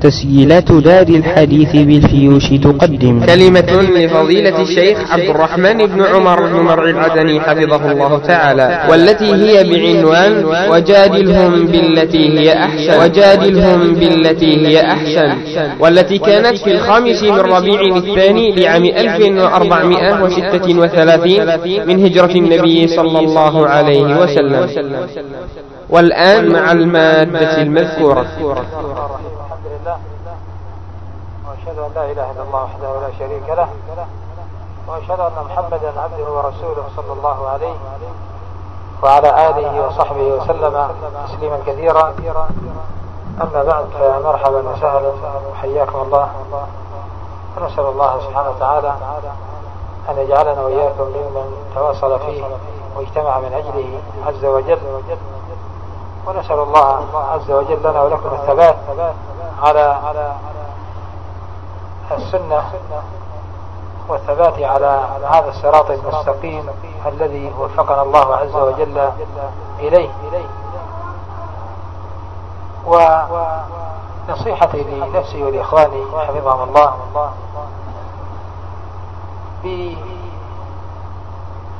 تسجيلات دار الحديث بالفيوش تقدم. كلمة لفضيلة الشيخ عبد الرحمن بن عمر بن مرع العدني حفظه الله تعالى والتي هي بعنوان وجادلهم بالتي هي أحسن وجادلهم بالتي هي أحسن والتي كانت في الخامس من ربيع الثاني لعام 1436 من هجرة النبي صلى الله عليه وسلم. والآن مع المادة المذكورة. وأشهد أن لا إله إلا الله وحده لا شريك له وأشهد أن محمدا عبده ورسوله صلى الله عليه وعلى آله وصحبه وسلم تسليما كثيرا. أما بعد فمرحبا وسهلا وحياكم الله. ونسأل الله سبحانه وتعالى أن يجعلنا وإياكم ممن تواصل فيه واجتمع من أجله عز وجل. ونسأل الله عز وجل لنا ولكم الثبات على السنة والثبات على هذا الصراط المستقيم الذي وفقنا الله عز وجل إليه. ونصيحتي لنفسي ولإخواني حفظهم الله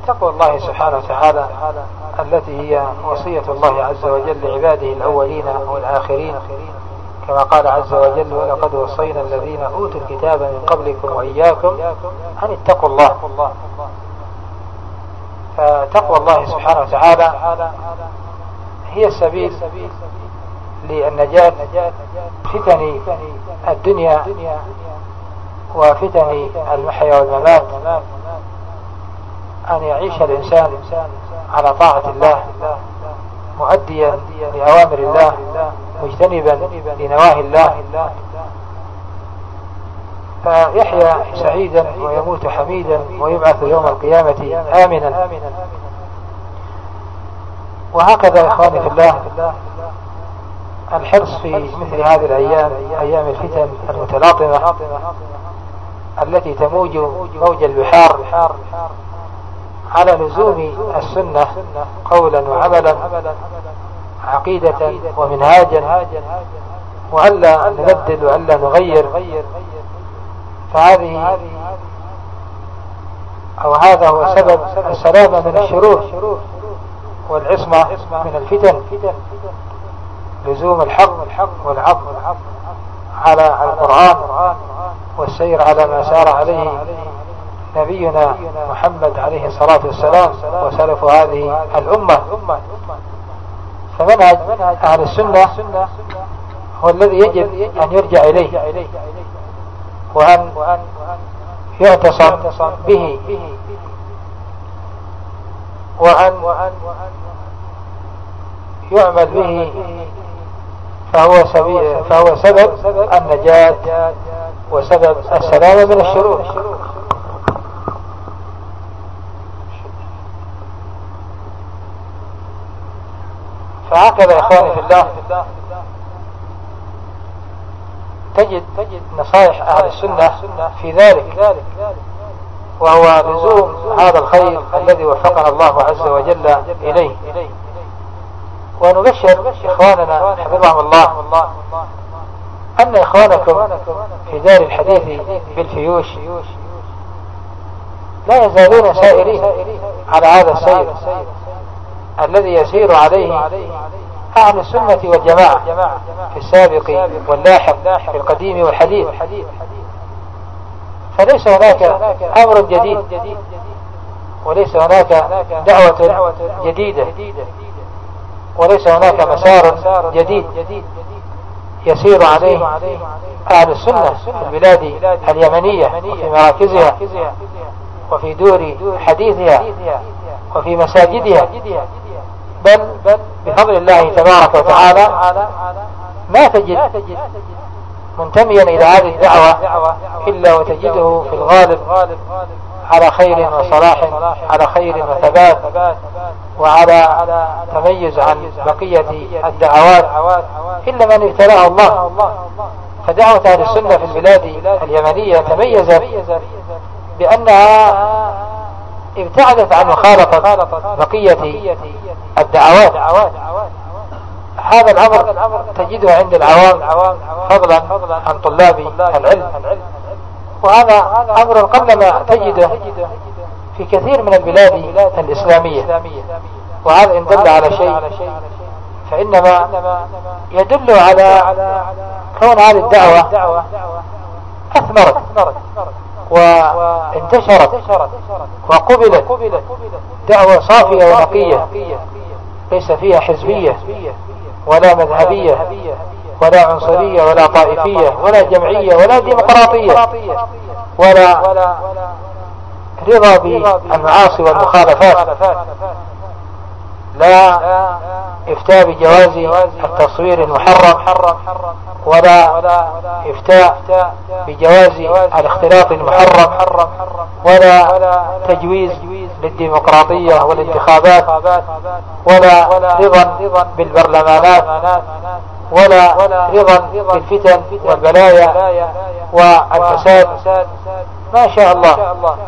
بتقوى الله سبحانه وتعالى التي هي وصية الله عز وجل لعباده الأولين والآخرين. كما قال عز وجل ولقد وصينا الذين أوتوا الكتاب من قبلكم وإياكم أن اتقوا الله. فتقوى الله سبحانه وتعالى هي السبيل للنجاة فتن الدنيا وفتن المحيا والممات أن يعيش الإنسان على طاعة الله. مؤديا لأوامر الله مجتنبا لنواهي الله. فيحيا سعيدا ويموت حميدا ويبعث يوم القيامة آمنا. وهكذا إخواني في الله الحرص في مثل هذه الأيام أيام الفتن المتلاطمة التي تموج موج البحار. على لزوم السنة قولا وعملا عقيدة ومنهاجا وألا نبدل وألا نغير. فهذه أو هذا هو سبب السلامة من الشرور والعصمة من الفتن لزوم الحق والعض على القرآن والسير على ما سار عليه. نبينا محمد عليه الصلاة والسلام وسلف هذه الأمة. فمنهج أهل السنة هو الذي يجب أن يرجع إليه وأن يعتصم به وأن يعمل به فهو, سبيل فهو سبب النجاة وسبب السلامة من الشرور. فهكذا إخواني في الله. تجد نصائح أهل السنة في ذلك وهو لزوم هذا الخير الذي وفقنا الله عز وجل إليه. ونبشر إخواننا حفظهم الله أن إخوانكم في دار الحديث بالفيوش لا يزالون سائرين على هذا السير. الذي يسير عليه أهل السنة والجماعة في السابق واللاحق في القديم والحديث. فليس هناك أمر جديد وليس هناك دعوة جديدة وليس هناك مسار جديد يسير عليه أهل السنة في البلاد اليمنية وفي مراكزها وفي دور حديثها. وفي مساجدها. بل بفضل الله تبارك وتعالى ما تجد منتميا إلى هذه الدعوة إلا وتجده في الغالب على خير وصلاح على خير وثبات وعلى تميز عن بقية الدعوات إلا من ابتلاه الله. فدعوة أهل السنة في البلاد اليمنية تميزت بأنها ابتعدت عن مخالطة بقية الدعوات. هذا الأمر تجده عند العوام فضلا عن طلاب العلم. وهذا أمر قلما تجده في كثير من البلاد الإسلامية. وهذا إن دل على شيء فإنما يدل على كون هذه الدعوة أثمرت وانتشرت وقبلت دعوة صافية ونقية ليس فيها حزبية ولا مذهبية ولا عنصرية ولا طائفية ولا جمعية ولا ديمقراطية ولا رضا بالمعاصي والمخالفات لا إفتاء بجواز التصوير المحرم ولا إفتاء بجواز الاختلاط المحرم ولا تجويز للديمقراطية والانتخابات ولا رضا بالبرلمانات. ولا رضا بالفتن والبلايا والفساد. ما شاء الله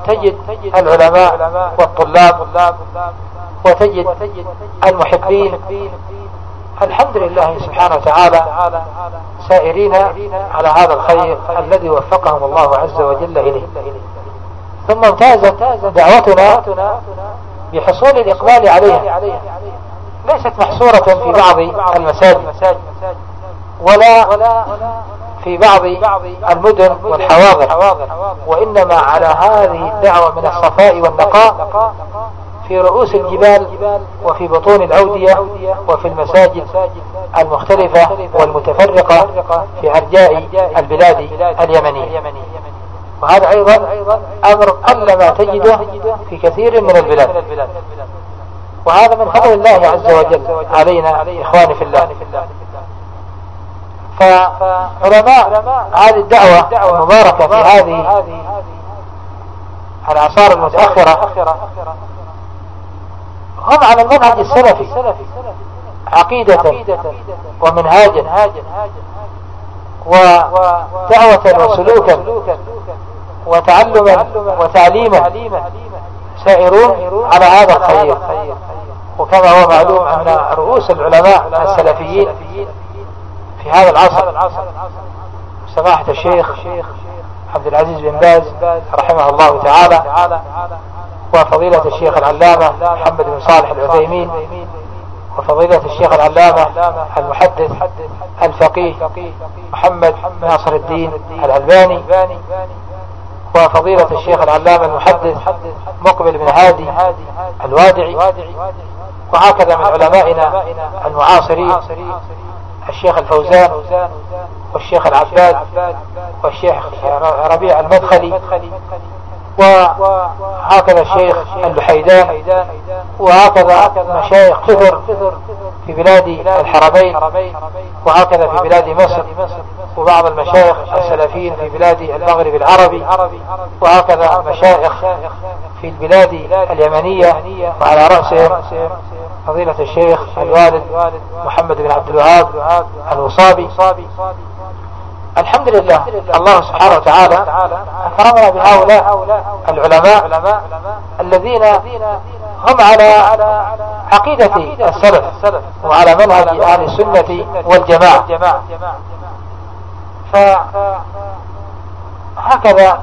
تجد العلماء والطلاب وتجد المحبين. الحمد لله سبحانه وتعالى سائرين على هذا الخير الذي وفقهم الله عز وجل إليه. ثم امتازت دعوتنا بحصول الإقبال عليها. ليست محصورة في بعض المساجد ولا في بعض المدن والحواضر وإنما على هذه الدعوة من الصفاء والنقاء في رؤوس الجبال وفي بطون الأودية وفي المساجد المختلفة والمتفرقة في أرجاء البلاد اليمنية. وهذا أيضا أمر قل ما تجده في كثير من البلاد. وهذا من فضل الله عز وجل علينا إخواني في الله. فعلماء هذه الدعوة المباركة في هذه الأعصار المتأخرة هم على المنهج السلفي عقيدة ومنهاجا ودعوة وسلوكا وتعلما وتعليما. سائرون على هذا الخير. وكما هو معلوم أن رؤوس العلماء السلفيين في هذا العصر سماحة الشيخ عبد العزيز بن باز رحمه الله تعالى وفضيلة الشيخ العلامة محمد بن صالح العثيمين وفضيلة الشيخ العلامة المحدث الفقيه محمد ناصر الدين الألباني وفضيلة الشيخ العلامة المحدث مقبل بن هادي الوادعي وهكذا من علمائنا المعاصرين الشيخ الفوزان والشيخ العباد والشيخ ربيع المدخلي وهكذا الشيخ اللحيدان وهكذا مشايخ كثر في بلاد الحرمين وهكذا في بلاد مصر وبعض المشايخ السلفيين في بلاد المغرب العربي وهكذا مشايخ في البلاد اليمنية وعلى رأسهم فضيلة الشيخ الوالد محمد بن عبد الوهاب الوصابي الحمد لله. الله سبحانه وتعالى أكرمنا بهؤلاء العلماء الذين هم على عقيدة السلف وعلى منهج أهل السنة والجماعة. فهكذا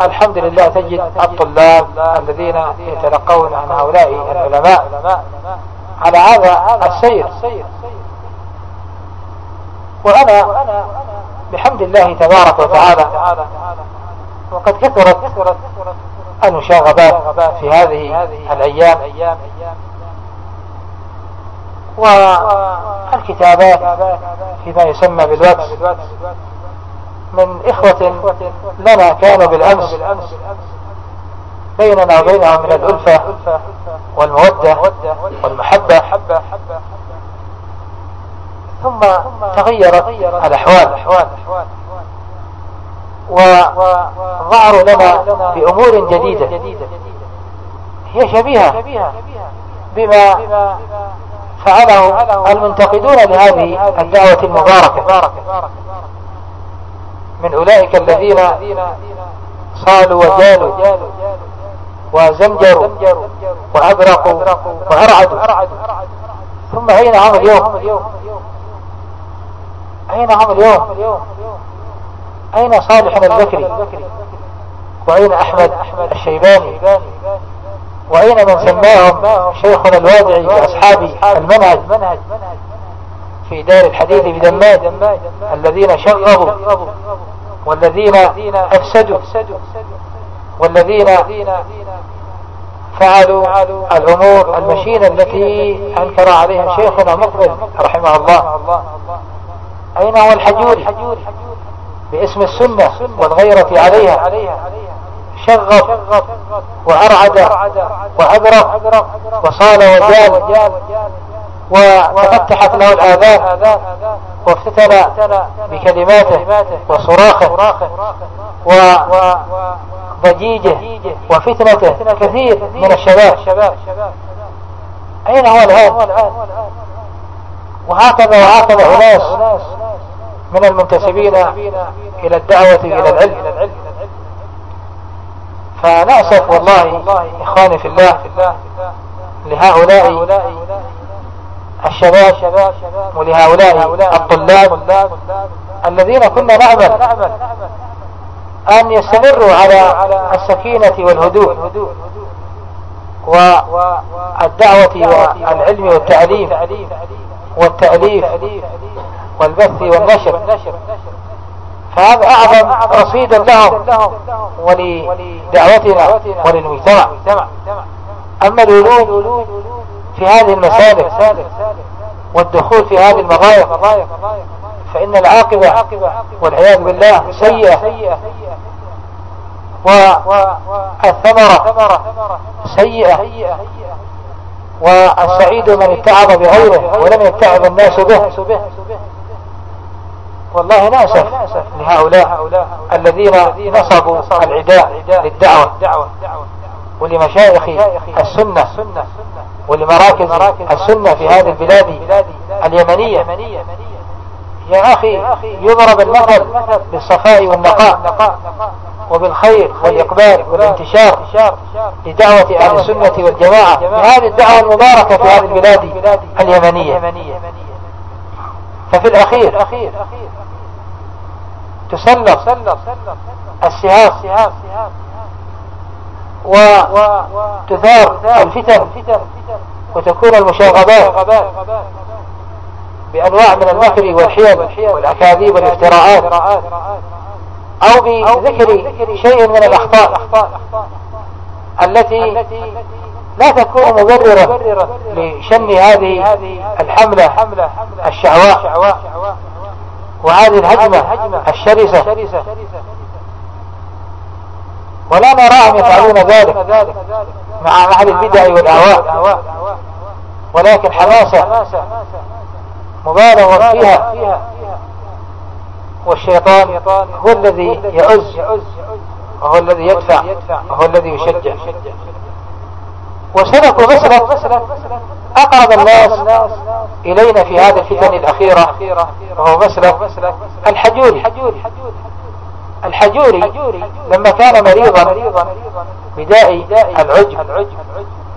الحمد لله تجد الطلاب الذين يتلقون عن هؤلاء العلماء على هذا السير. وأنا بحمد الله تبارك وتعالى. وقد كثرت المشاغبات في هذه الأيام. والكتابات فيما يسمى بالواتس. من إخوة لنا كانوا بالأمس. بيننا وبينهم من الألفة والمودة والمحبة. ثم تغيرت الأحوال. وظهروا لنا بأمور جديدة. هي شبيهة بما فعله المنتقدون لهذه الدعوة المباركة. من أولئك الذين صالوا وجالوا وزمجروا وأبرقوا وأرعدوا. ثم أين هم اليوم أين هم اليوم؟ أين صالح البكري؟ وأين أحمد الشيباني؟ وأين من سماهم شيخنا الوادعي بأصحاب المنهج في دار الحديث بدماد الذين شغبوا والذين أفسدوا والذين فعلوا الأمور المشينة التي أنكر عليها شيخنا مقبل رحمه الله. أين هو الحجوري باسم السنة والغيرة عليها. شغب وأرعد وأبرق وصال وجال وتفتحت له الآذان وافتتن بكلماته وصراخه وضجيجه وفتنته كثير من الشباب. أين هو الآن؟ وهكذا وهكذا أناس من المنتسبين إلى الدعوة إلى العلم. فنأسف والله إخواني في الله لهؤلاء الشباب ولهؤلاء الطلاب الذين كنا نعمل أن يستمروا على السكينة والهدوء والدعوة والعلم والتعليم. والتأليف والبث والنشر. فهذا أعظم رصيدا لهم ولدعوتنا وللمجتمع. أما الولود في هذه المسالك والدخول في هذه المغاير فإن العاقبة والعياذ بالله سيئة والثمرة سيئة. والسعيد من اتعظ بغيره ولم يتعظ الناس به. والله نأسف لهؤلاء الذين نصبوا العداء للدعوة ولمشايخ السنة ولمراكز السنة في هذه البلاد اليمنية. يا أخي يضرب المثل بالصفاء والنقاء. وبالخير والإقبال والانتشار لدعوة أهل السنة والجماعة بهذه الدعوة المباركة في هذه البلاد اليمنية. ففي الأخير تسلط السهام وتثار الفتن وتكون المشاغبات بأنواع من المكر والحيل والأكاذيب والافتراءات. أو بذكر شيء من الأخطاء التي لا تكون مبررة لشن هذه الحملة الشعواء. وهذه الهجمة الشرسة. ولا نراهم يفعلون ذلك مع أهل البدع والأهواء. ولكن حماسة مبالغ فيها. والشيطان هو الذي يعز وهو الذي يدفع وهو الذي يشجع. وسلكوا مسلك أقرب الناس إلينا في هذه الفتن الأخيرة وهو مسلك الحجوري. الحجوري لما كان مريضا بداء العجب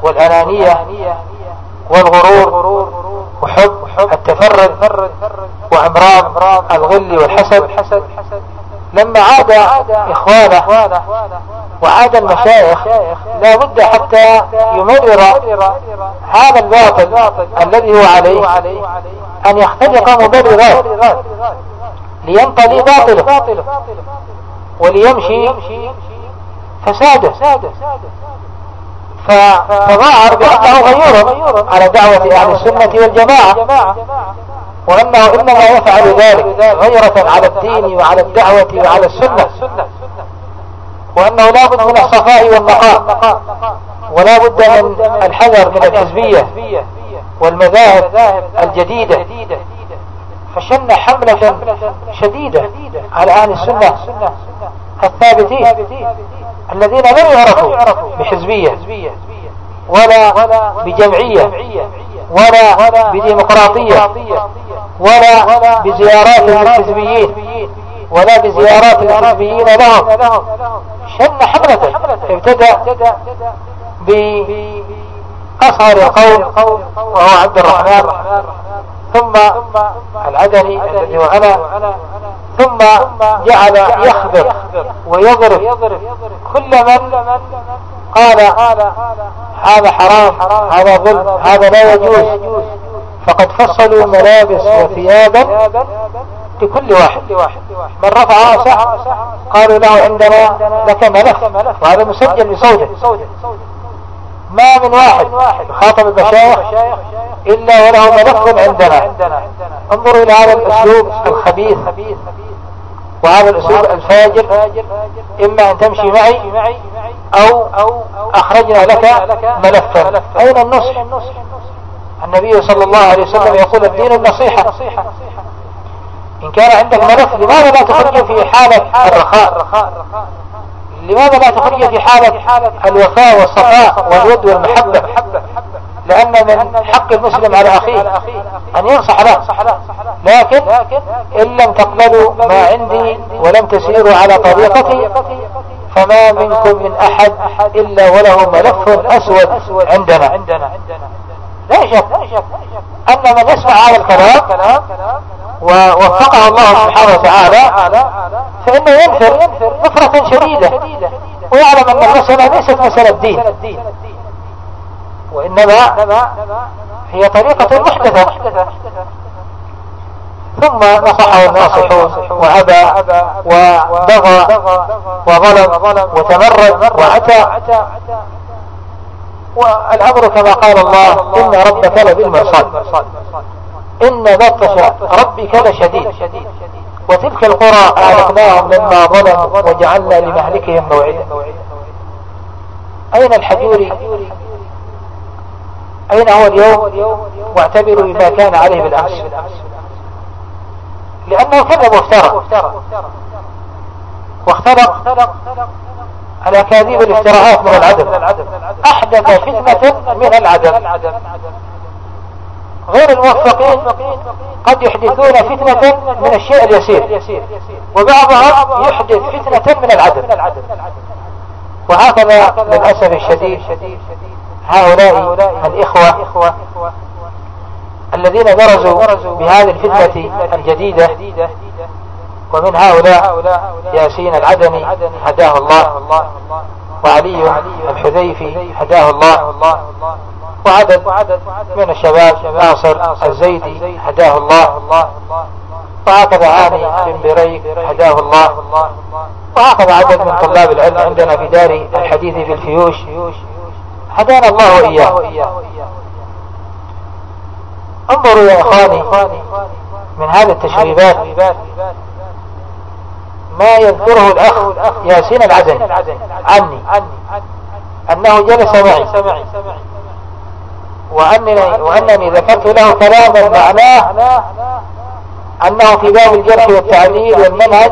والأنانية والغرور وحب التفرد وعمران الغل والحسد. لما عاد إخوانه وعاد المشايخ لا بد حتى يمرر هذا الباطل الذي هو عليه أن يختلق مبررات لينطلي باطله وليمشي فساده. فتظاهر بأنه غيور على دعوة أهل السنة والجماعة. وأنه إنما يفعل ذلك غيرة على الدين وعلى الدعوة وعلى السنة. وأنه لا بد من الصفاء والنقاء. ولا بد من الحذر من الحزبية والمذاهب الجديدة. فشن حملة شديدة على أهل السنة الثابتين. الذين لم يعرفوا بحزبية ولا بجمعية ولا بديمقراطية ولا بزيارات للحزبيين ولا بزيارات الحزبيين لهم. شن حملة ابتدأ أصغر القوم وهو عبد الرحمن. ثم العدني الذي هو أنا ثم جعل يخبر ويضرب كل من قال هذا حرام هذا ظلم هذا لا يجوز. فقد فصلوا ملابس وثيابا لكل واحد. من رفع رأسه قالوا له عندنا لك ملف وهذا مسجل بصوته ما من واحد. خاطب المشايخ إلا وله ملف عندنا. انظروا إلى هذا الأسلوب الخبيث وهذا الأسلوب الفاجر إما أن تمشي معي أو أخرجنا لك ملفا. أين النصح؟ النبي صلى الله عليه وسلم يقول الدين النصيحة. إن كان عندك ملف لماذا لا تخرجه في حالة الرخاء؟ لماذا لا تخرجه في حالة الوفاء والصفاء والود والمحبة؟ لأن من حق المسلم على أخيه أن ينصح له. لكن إن لم تقبلوا ما عندي ولم تسيروا على طريقتي فما منكم من أحد إلا وله ملف أسود عندنا. لا شك أن من يسمع هذا الكلام ووفقه الله سبحانه وتعالى فإنه ينفر نفرة شديدة ويعلم أن المسألة ليست مسألة دين وإنما هي طريقة محدثة. ثم نصحه الناصحون وأبى وبغى وظلم وتمرد وعتى. والأمر كما قال الله إن ربك لبالمرصاد. إن بطش ربك لشديد. وتلك القرى أهلكناهم لما ظلموا وجعلنا لمهلكهم موعدا. أين الحجوري أين هو اليوم؟ واعتبروا بما كان عليه بالأمس. لأنه كذب وافترى واختلق الأكاذيب الافتراءات من العدم. أحدث فتنة من العدم. غير الموفقين قد يحدثون فتنة من الشيء اليسير وبعضهم يحدث فتنة من العدم وهكذا للأسف الشديد هؤلاء الإخوة الذين درزوا بهذه الفتنة الجديدة ومن هؤلاء ياسين العدني هداه الله وعلي الحذيفي هداه الله. وعدد من الشباب ناصر الزيدي هداه الله. وهكذا هاني بن بريك هداه الله. وهكذا عدد من طلاب العلم عندنا في دار الحديث في الفيوش. هدانا الله وإياه. انظروا يا أخواني من هذه التشريبات. ما يذكره الأخ ياسين العدني. عني. أنه جلس معي. وأنني, وأنني ذكرت له كلاما معناه أنه في باب الجرح والتعديل والمنهج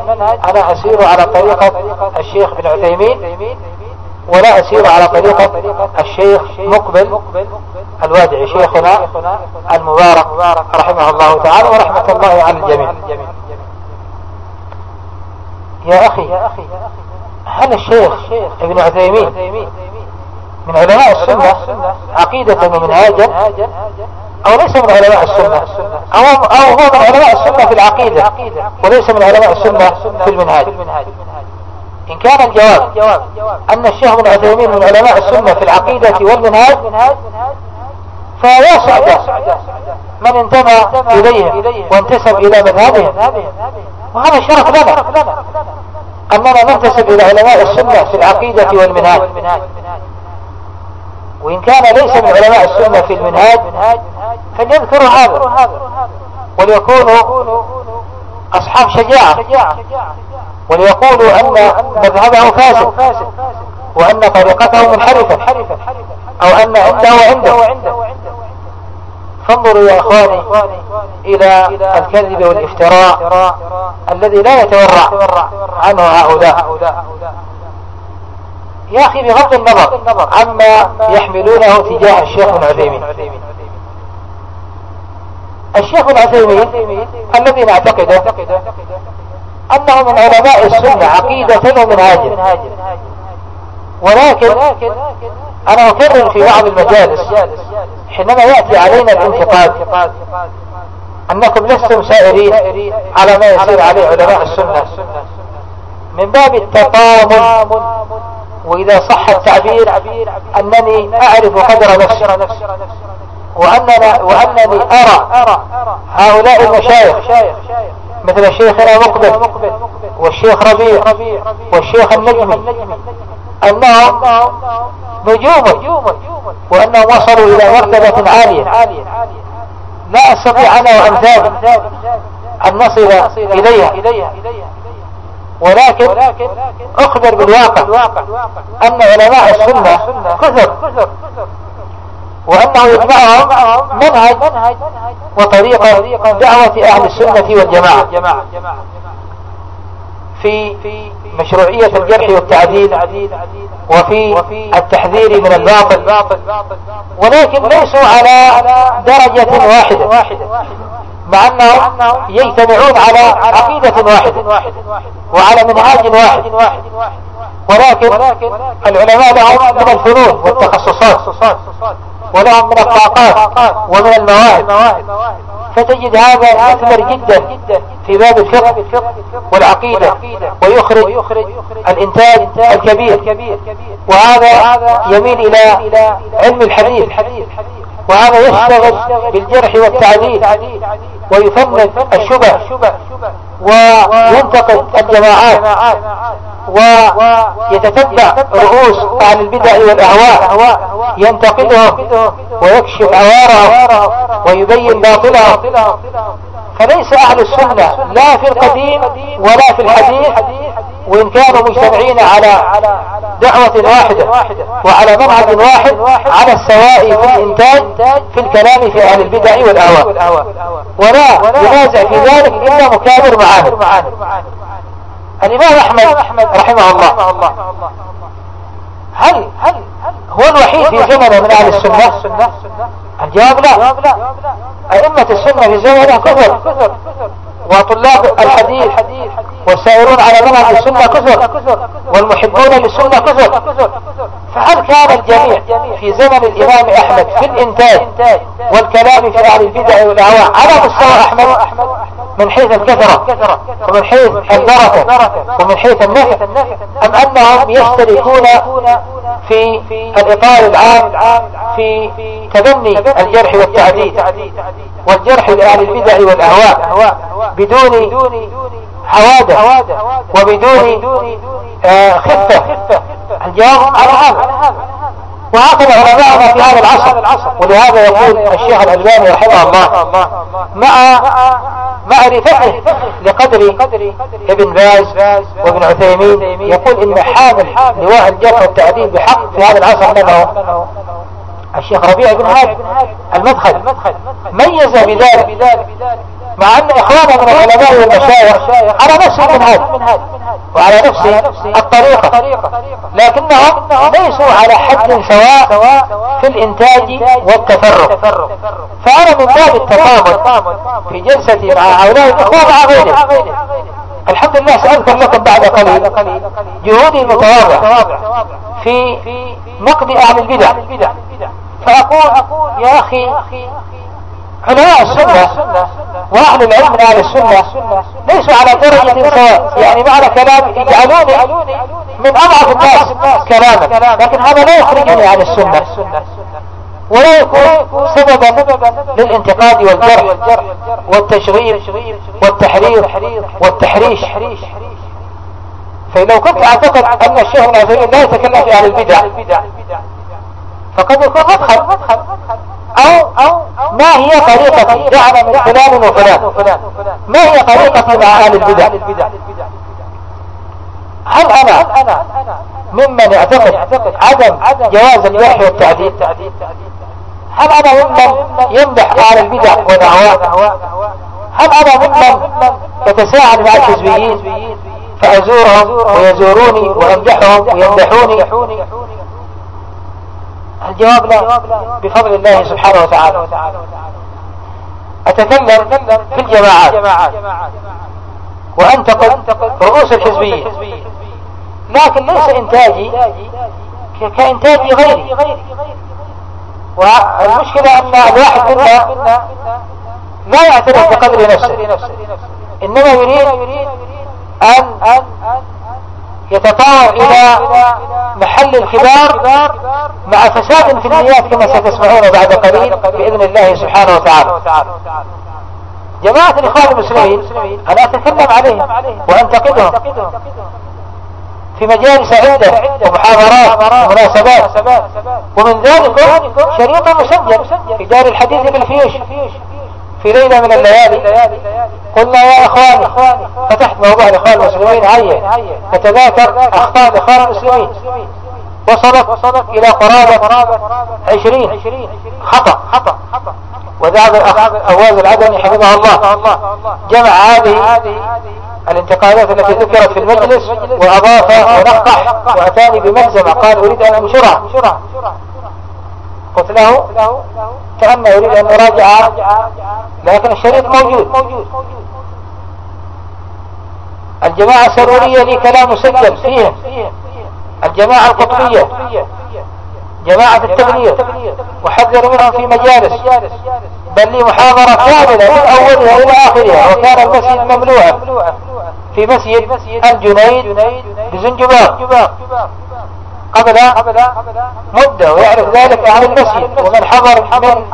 أنا أسير على طريقة الشيخ بن عثيمين ولا أسير على طريقة الشيخ مقبل الوادعي شيخنا المبارك رحمه الله تعالى ورحمة الله على الجميع. يا أخي هل الشيخ ابن عثيمين من علماء السنة عقيدة ومنهاجا أو ليس من علماء السنة. أو, أو هو من علماء السنة في العقيدة وليس من علماء السنة في المنهاج. إن كان الجواب أن الشيخ بن عثيمين من علماء السنة في العقيدة والمنهاج فيا سعد من انتمى إليهم وانتسب إلى مذهبهم وهذا شرف لنا. أننا ننتسب إلى علماء السنة في العقيدة والمنهاج. وإن كان ليس من علماء السنة في المنهاج فليذكروا هذا وليكونوا أصحاب شجاعة وليقولوا أن مذهبه فاسد وأن طريقته منحرفة أو أن عنده وعنده فانظروا يا أخواني إلى الكذب والافتراء الذي لا يتورع عنه هؤلاء. يا أخي بغض النظر عما يحملونه تجاه الشيخ بن عثيمين الشيخ بن عثيمين الذي نعتقده أنه من علماء السنة عقيدة ومنهاجا ولكن أنا أكرر في بعض المجالس حينما يأتي علينا الانتقاد أنكم لستم سائرين على ما يسير عليه علماء السنة من باب التطامن وإذا صح التعبير أنني أعرف قدر نفسي وأننا وأنني أرى هؤلاء المشايخ مثل شيخنا مقبل والشيخ ربيع والشيخ النجمي أنهم نجوم وأنهم وصلوا إلى مرتبة عالية. لا أستطيع أنا وأمثال أن نصل إليها. ولكن أخبر بالواقع أن علماء السنة كثر وأنه يتبعهم منهج وطريقة دعوة أهل السنة والجماعة في مشروعية الجرح والتعديل وفي التحذير من الباطل. ولكن ليسوا على درجة واحدة. مع أنهم يجتمعون على عقيدة واحدة وعلى منهاج واحد. ولكن العلماء لهم من الفنون والتخصصات ولهم من الطاقات ومن المواهب فتجد هذا مثمر جدا في باب الفقه والعقيدة ويخرج الإنتاج الكبير. وهذا يميل إلى علم الحديث وهذا يشتغل بالجرح والتعديل. ويفند الشبه وينتقد الجماعات ويتتبع رؤوس أهل البدع والأهواء ينتقدهم ويكشف عوارهم ويبين باطلهم فليس أهل السنة لا في القديم ولا في الحديث وإن كانوا مجتمعين على دعوة واحدة وعلى منهج واحد على السواء في الإنتاج في الكلام في أهل البدع والأهواء. ولا ينازع في ذلك إلا مكابر معاه الإمام أحمد رحمه الله. هل هو الوحيد في زمنه من أهل السنة؟ الجواب لا. أئمة السنة في زمنه كثر وطلاب الحديث والسائرون على منهج السنة كثر والمحبون للسنة كثر. فهل كان الجميع في زمن الإمام أحمد في الإنتاج والكلام في أهل البدع والأهواء على مستوى أحمد؟ من حيث الكثرة ومن حيث البركة ومن حيث النفع أم أنهم يشتركون في الإطار العام في تبني الجرح والتعديد والجرح لأهل البدع والأهواء بدون حوادة وبدون آه، خفة. الجواب على هذا. وهكذا علماءنا في هذا العصر. ولهذا يقول الشيخ الألباني رحمه الله مع معرفته لقدر ابن باز وابن عثيمين يقول إن حامل لواء الجرح والتعديل بحق في هذا العصر انه الشيخ ربيع بن هادي المدخل. ميز بذلك مع أن إخوانه من العلماء والمشايخ على نفس المنهج وعلى نفس الطريقة لكنهم ليسوا على حد سواء في الإنتاج والتفرق. فأنا من باب التفاضل في جلستي مع هؤلاء الاخوة مع غيرهم. الحمد لله سأذكر لكم بعد قليل. جهودي المتواضعة في نقد أهل البدع. فأقول يا أخي علماء السنة وأهل العلم من أهل السنة ليسوا على درجة سواء يعني معنى كلام يجعلوني من أضعف الناس كلاما. لكن هذا لا يخرجني عن السنة. ولا يكون سببا للانتقاد والجرح والتشغيل والتحرير والتحريش. فلو كنت أعتقد أن الشيخ ابن لا يتكلم في أهل البدع فقد يكون مدخل أو ما هي طريقتي دعنا من فلان وفلان؟ ما هي طريقتي مع أهل البدع؟ هل أنا ممن يعتقد عدم جواز الجرح والتعديل؟ هل أنا ممن يمدح أهل البدع ودعواه هل أنا ممن يتساعد مع الحزبيين فأزورهم ويزوروني وأمدحهم ويمدحوني؟ الجواب لا بفضل الله سبحانه وتعالى. أتكلم في الجماعات. وأنتقد رؤوس الحزبية لكن ليس إنتاجي كإنتاج غيري. والمشكلة أن الواحد منا لا يعترف بقدر نفسه. إنما يريد أن يتطاول إلى محل الكبار مع فساد في النيات كما ستسمعون بعد قليل بإذن الله سبحانه وتعالى. جماعة الإخوان المسلمين أنا أتكلم عليهم وأنتقدهم. في مجالس عدة ومحاضرات ومناسبات ومن ذلك شريط مسجل في دار الحديث بالفيوش في ليلة من الليالي. قلنا يا إخواني فتحت موضوع الاخوان المسلمين عين نتذاكر أخطاء الاخوان المسلمين. وصلت إلى قرابة عشرين خطأ. وذهب الأخ اواز العدني حفظه الله. جمع هذه الانتقادات التي ذكرت في المجلس وأضاف ونقح وأتاني بملزمة قال أريد أن أنشرها. قلت له كأنه يريد أن يراجع لكن الشريط موجود. الجماعة السرورية لي كلام مسجل فيهم الجماعة القطبية. جماعة التبليغ. وحذر منهم في مجالس. بل لي محاضرة كاملة من أولها إلى آخرها. وكان المسجد مملوعا في مسجد الجنيد بزنجبار. قبل مدة ويعرف ذلك أهل المسجد. ومن حضر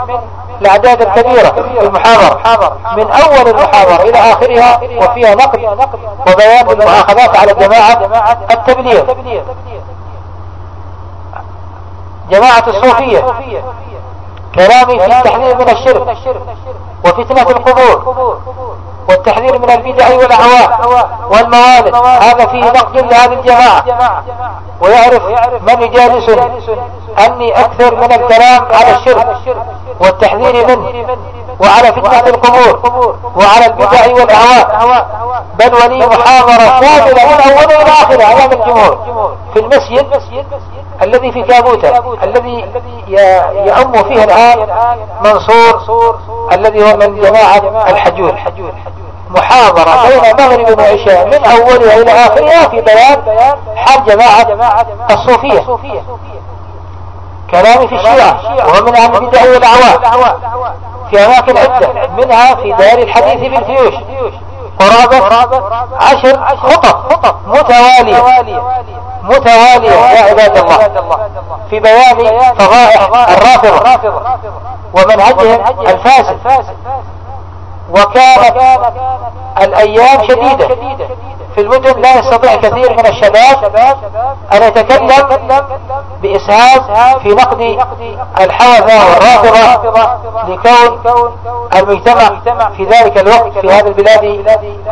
من الأعداد الكبيرة في المحاضرة. من أول المحاضرة إلى آخرها وفيها نقد وبيان المؤاخذات على جماعة التبليغ. جماعة الصوفية. كلامي في التحذير من الشرك وفتنة القبور والتحذير من البدع والأهواء والموالد. هذا فيه نقد لهذه الجماعة. ويعرف من يجالسني أني أكثر من الكلام على الشرك والتحذير منه. وعلى فتنة القبور وعلى البدع والأهواء بل ولي محاضرة كاملة من أول إلى آخر أمام الجمهور. في المسجد الذي في تابوته الذي يأم فيه الآن منصور الذي هو من جماعة الحجول محاضرة بين مغرب وعشاء من أولها إلى آخرها في بيان حال جماعة الصوفية. كلامي في الشيعة ومن أهل البدع والأعواء في أماكن عدة منها في دار الحديث بالفيوش قرابة عشر خطط متوالية. متوالية يا عباد الله. في بيان فضائح الرافضة ومنهجهم الفاسد. وكانت الأيام شديدة. في المدن لا يستطيع كثير من الشباب أن يتكلم بإسهام في نقد الحوثة والرافضة لكون المجتمع في ذلك الوقت في هذه البلاد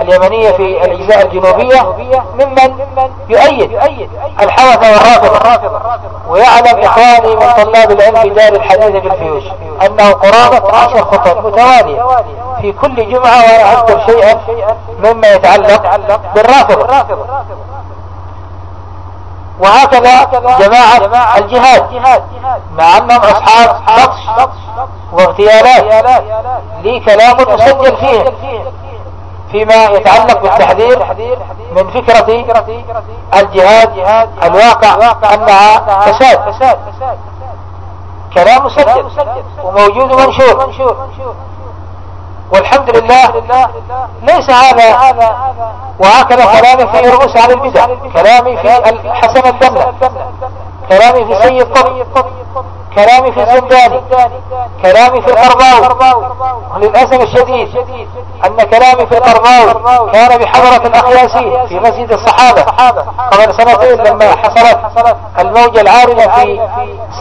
اليمنية في الأجزاء الجنوبية ممن يؤيد الحوثة والرافضة. ويعلم إخواني من طلاب العلم في دار الحديث بالفيوش أنه قرابة عشر خطب متوالية. في كل جمعة وأنا أذكر شيئا مما يتعلق بالرافضة وهكذا جماعة الجهاد مع أنهم أصحاب بطش واغتيالات. لي كلام مسجل فيه فيما يتعلق بالتحذير من فكرة الجهاد الواقع أنها فساد. كلام مسجل وموجود ومنشور. والحمد لله ليس هذا وهكذا كلامي في رؤوس على البدع كلامي في حسن الدمة كلامي في سيد قطب. كلامي في الزنداني كلامي في القرضاوي وللأسف الشديد أن كلامي في القرضاوي كان بحضرة الأخ ياسين في مسجد الصحابة. قبل سنتين لما حصلت الموجة العارمة في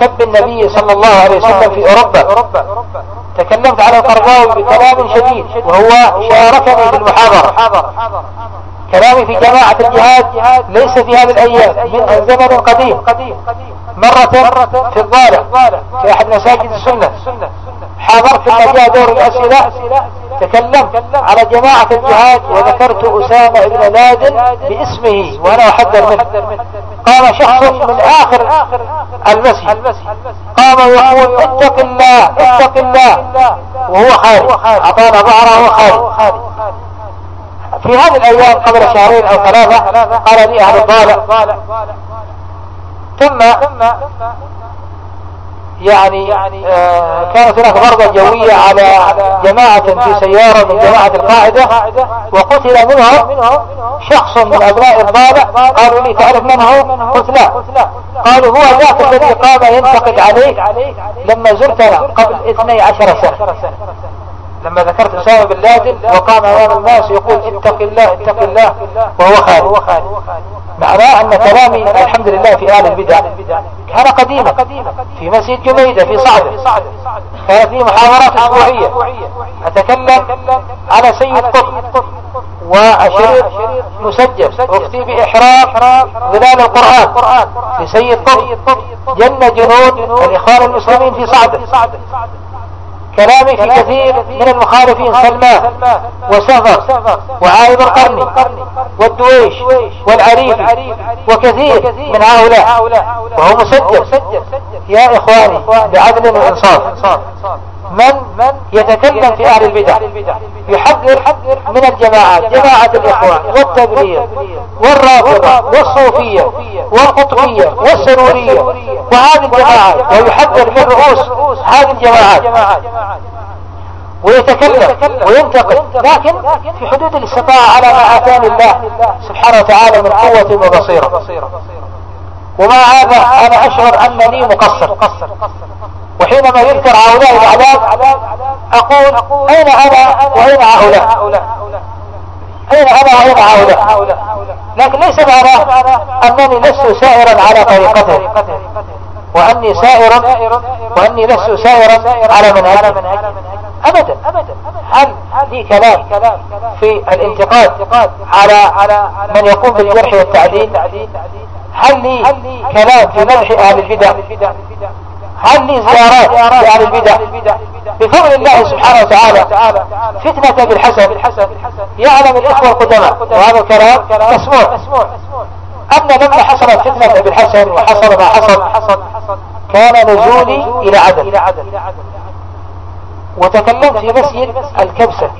سب النبي صلى الله عليه وسلم في أوروبا. تكلمت على القرضاوي بكلام شديد وهو شاركني في المحاضرة. كلامي في جماعة الجهاد ليس في هذه الأيام من زمن قديم مرة في الضارع في أحد مساجد السنة لما جاء دور الأسئلة تكلمت على جماعة الجهاد وذكرت أسامة بن لادن باسمه وأنا أحذر منه. قام شخص من آخر المسجد. قام يقول اتق الله اتق الله وهو خارج. أعطانا ظهره وهو في هذه الأيام قبل شهرين أو ثلاثة قال لي أهل الضالع ثم يعني آه كانت هناك ضربة جوية على جماعة في سيارة من جماعة القاعدة وقتل منهم شخص من أبناء الضالع قالوا لي تعرف من هو؟ قلت لا. قالوا هو ذاك الذي قام ينتقد عليك لما زرتنا قبل 12 سنة لما ذكرت أسامة بن لادن وقام أمام الناس يقول اتق الله اتق الله وهو خالد معناه أن كلامي الحمد لله في آل البدع. كان قديما. في مسجد جميدة في صعدة كانت لي محاضرات أسبوعية. أتكلم على سيد قطب وشريط مسجل وافتي بإحراق ظلال القرآن. لسيد قطب جن جنود الإخوان المسلمين في صعدة كلامي في كثير من المخالفين سلمان وسفر وعائب القرني والدويش والعريفي وكثير من هؤلاء. وهو مسجل. يا إخواني بعدل وإنصاف. من يتكلم في أهل البدع يحذر من الجماعات جماعة الإخوان والتبليغ والرافضة والصوفية والقطبية والسرورية وهذه الجماعات ويحذر من رؤوس هذه الجماعات. ويتكلم وينتقد لكن في حدود الاستطاعة على ما آتاني الله سبحانه وتعالى من قوة وبصيرة. ومع هذا؟ أنا أشعر أنني مقصر. وحينما يذكر هؤلاء الأعداد أقول أين أنا وأين هؤلاء؟ أين أنا وأين هؤلاء؟ لكن ليس معناه أنني لست سائرا على طريقته وأني سائر وأني لست سائرا على منهج أبدا هل لي كلام في الانتقاد على من يقوم بالجرح والتعديل؟ هل لي كلام في مدح أهل البدع. هل لي زيارات لأهل البدع. بفضل الله سبحانه وتعالى فتنة بالحسن يعلم الإخوة القدماء وهذا الكلام مسموع. أن لما حصلت فتنة بالحسن وحصل ما حصل كان نزولي إلى عدن. وتكلمت في مسجد الكبسة.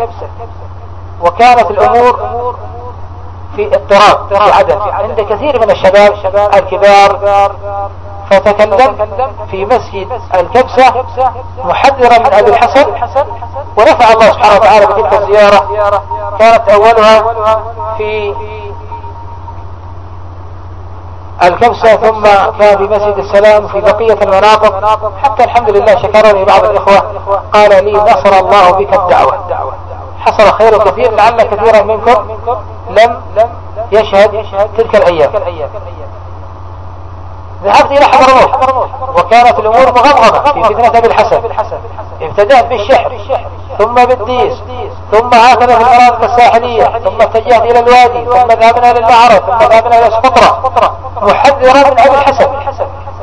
وكانت الأمور في اضطراب في عدن عند كثير من الشباب الكبار. فتكلمت في مسجد الكبسة محذرا من أبي الحسن ونفع الله سبحانه وتعالى بتلك الزيارة. كانت أولها في الكبسة ثم كان في مسجد السلام في بقية المناطق. حتى الحمد لله شكرني بعض الإخوة. قال لي نصر الله بك الدعوة. حصل خير كثير لعل كثيرا منكم لم يشهد تلك الأيام. ذهبت إلى حضرموت وكانت الأمور مغمغمة في فتنة أبي الحسن. ابتدأت بالشحر ثم بالديس ثم هكذا في الأراضي الساحلية ثم اتجهت إلى الوادي ثم ذهبنا للمعرض ثم ذهبنا إلى سقطرة. محذرا من أبي الحسن.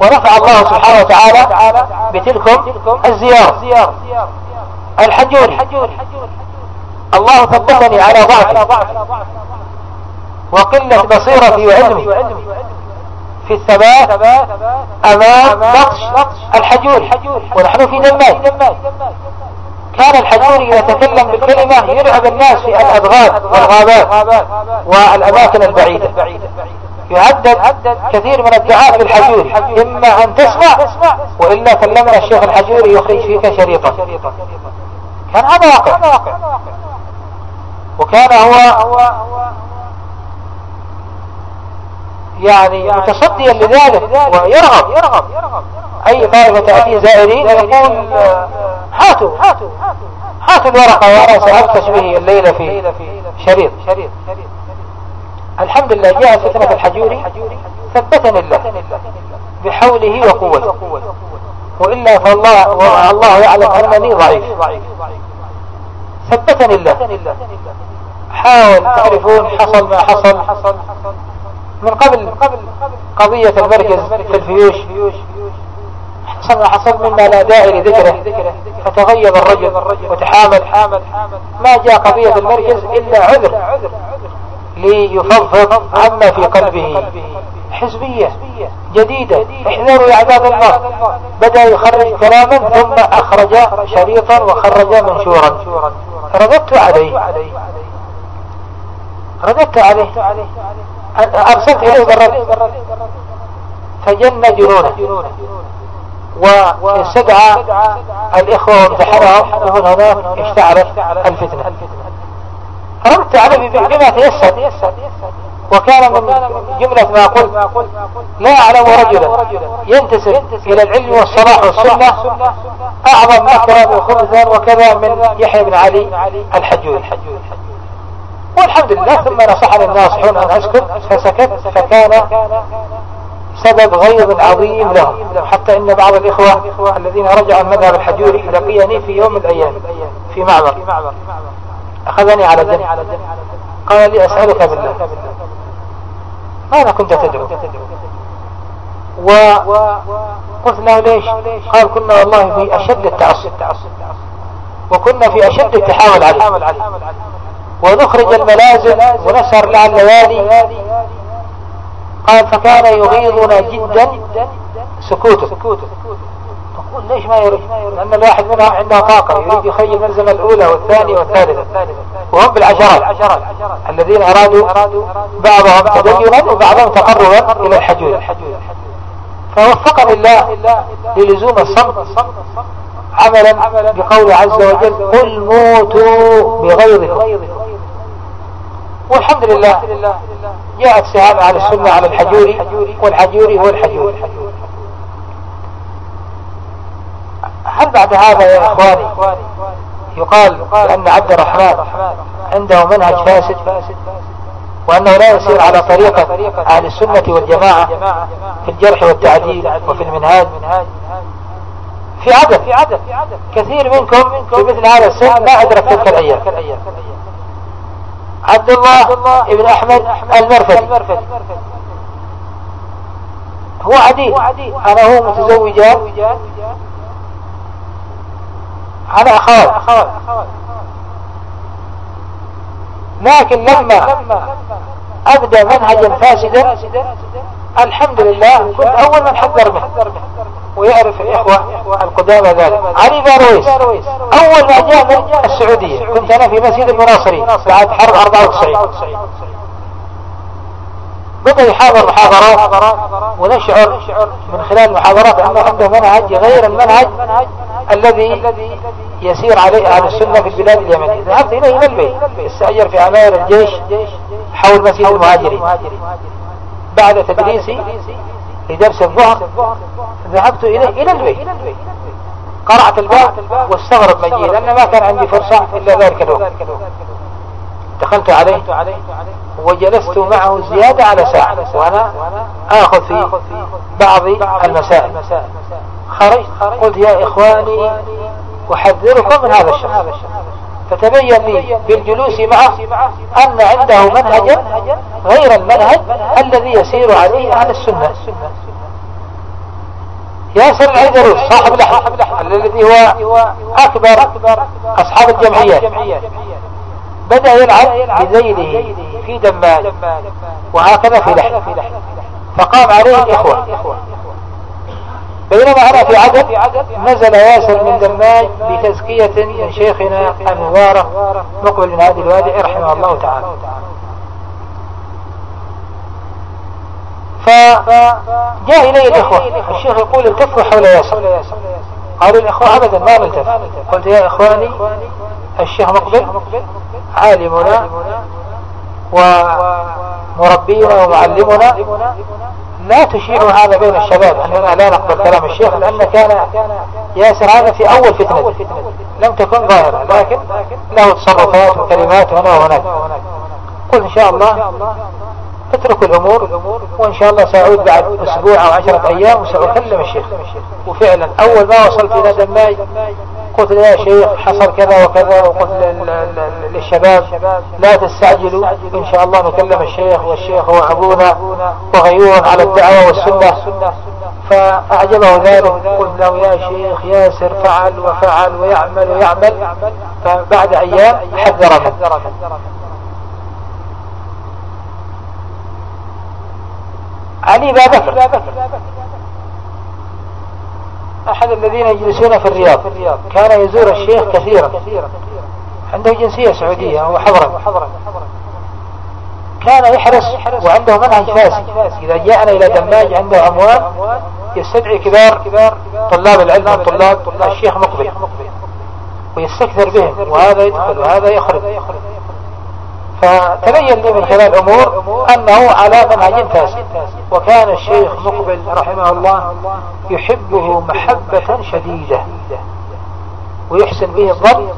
ونفع الله سبحانه وتعالى بتلكم الزيارة. الحجوري الله ثبتني على ضعفي. وقلة بصيرتي وعلمي. في الثبات أمام بطش الحجوري ونحن في دماي كان الحجوري يتكلم بالكلمة يرعب الناس في الأبغاد والغابات والأماكن البعيدة. يعدد كثير من الدعاء بالحجوري إما أن تسمع وإلا كلمنا الشيخ الحجوري يخرج فيك شريطا كان هذا واقع. وكان هو يعني متصديا لذلك ويرغب. أي طائفة تأتي زائرين يقول هاتوا هاتوا الورقة وأنا سأفتش به الليلة في شريط. الحمد لله جاء فتنة الحجوري ثبتني الله بحوله وقوته. وإلا فالله الله يعلم أنني ضعيف. ثبتني الله حاول. تعرفون حصل ما حصل. من قبل قضية المركز في الفيوش. حصل ما حصل مما لا داعي لذكره. فتغيب الرجل وتحامل. ما جاء قضية المركز إلا عذر ليفضفض عما في قلبه. حزبية جديدة. احذروا يا عباد الله. بدأ يخرج كلاما ثم أخرج شريطا وخرج منشورا. رددت عليه. رددت عليه. أرسلت إليه بالرد فجن جنونه. واستدعى الإخوة وامتحنهم ومن هناك اشتعلت الفتنة. ردت عليه بما تيسر. وكان من جملة ما قلت لا أعلم رجلا ينتسب إلى العلم والصلاح والسنة أعظم مكرا وخبثا وكذا من يحيى بن علي الحجوي والحمد لله ثم نصحني الناصحون أن أسكت فسكت فكان سبب غيظ عظيم لهم حتى إن بعض الإخوة الذين رجعوا من مذهب الحجوري لقيني في يوم من الأيام في معبر. أخذني على جنب قال لي أسألك بالله. ماذا كنت تدعو وقلت له ليش؟ قال كنا والله في أشد التعصب. وكنا في أشد التحاول عليه. ونخرج الملازم ونسهر لها الليالي قال فكان يغيظنا جدا سكوته. ليش ما يريد؟ لأن الواحد منهم عنده طاقة يريد يخرج الملزمة الأولى والثانية والثالثة. وهم بالعشرات. الذين أرادوا بعضهم تدينا وبعضهم تقربا إلى الحجول فوفقني الله للزوم الصمت عملا بقول عز وجل قل موتوا بغيظكم. والحمد لله جاءت سهام على السنة على الحجوري والحجوري هو الحجوري. هل بعد هذا يا إخواني. يقال بأن عبد الرحمن عنده منهج فاسد وأنه لا يسير على طريقة أهل السنة والجماعة في الجرح والتعديل وفي المنهاج. في عدد كثير منكم في مثل هذا السن ما أدرك تلك الأيام. عبد الله ابن أحمد المرفدي. هو عديد. أنا هو متزوجان. على أخوات لكن لما أبدأ منهجا فاسدا الحمد لله كنت أول من حذر منه. ويعرف الإخوة القدامى ذلك. علي بارويس أول ما جاء من السعودية. كنت أنا في مسجد المناصرين بعد حرب 94 بدأ يحاضر محاضرات ونشعر من خلال المحاضرات أنه عنده منهج غير المنهج الذي يسير عليه أهل السنة في البلاد اليمنية. ذهبت إليه إلى البيت استأجر في عماير الجيش حول مسجد المهاجرين. بعد تدريسي لدرس الظهر ذهبت إليه إلى البيت. قرعت الباب واستغرب مجيء لأن ما كان عندي فرصة إلا ذلك الوقت دخلت عليه وجلست معه زيادة على ساعة وأنا آخذ في بعض المسائل. خرجت قلت يا إخواني أحذركم من هذا الشخص. فتبين لي بالجلوس معه أن عنده منهجا غير المنهج الذي يسير عليه أهل السنة. ياسر العيدروس صاحب لحم الذي هو أكبر أصحاب الجمعيات. بدأ يلعب بذيله. في دماج وهكذا في لحم فقام عليه الإخوة. بينما أنا في عدد نزل ياسر من دماج بتزكية من شيخنا المبارك مقبل من هذه الوادي رحمه الله تعالى. فجاء إلي الإخوة. الشيخ يقول التفوا حول ياسر قالوا الإخوة أبدا ما نلتف. قلت يا إخواني الشيخ مقبل عالمنا ومربينا ومعلمنا لا تشيع هذا بين الشباب أننا لا نقبل كلام الشيخ لأن كان ياسر هذا في أول فتنة لم تكن ظاهرة لكن له تصرفات وكلمات هنا وهناك. قل إن شاء الله اتركوا الأمور وإن شاء الله سأعود بعد أسبوع أو عشرة أيام وسأكلم الشيخ. وفعلا أول ما وصلت إلى دماج قلت يا شيخ حصل كذا وكذا وقلت للشباب لا تستعجلوا إن شاء الله نكلم الشيخ والشيخ هو أبونا وغيور على الدعوة والسنة. فأعجبه ذلك قلت له يا شيخ ياسر فعل وفعل ويعمل ويعمل. فبعد أيام حذر منه علي باب بكر. أحد الذين يجلسون في الرياض. كان يزور الشيخ كثيرا. عنده جنسية سعودية هو حضرا كان يحرص وعنده منهج فاسد. إذا جاءنا إلى دماج عنده أموال يستدعي كبار طلاب العلم والطلاب الشيخ مقبل. ويستكثر بهم. وهذا يدخل وهذا يخرج فتبين لي من خلال أمور أنه على منهج فاسد وكان الشيخ مقبل رحمه الله يحبه محبة شديدة ويحسن به الظن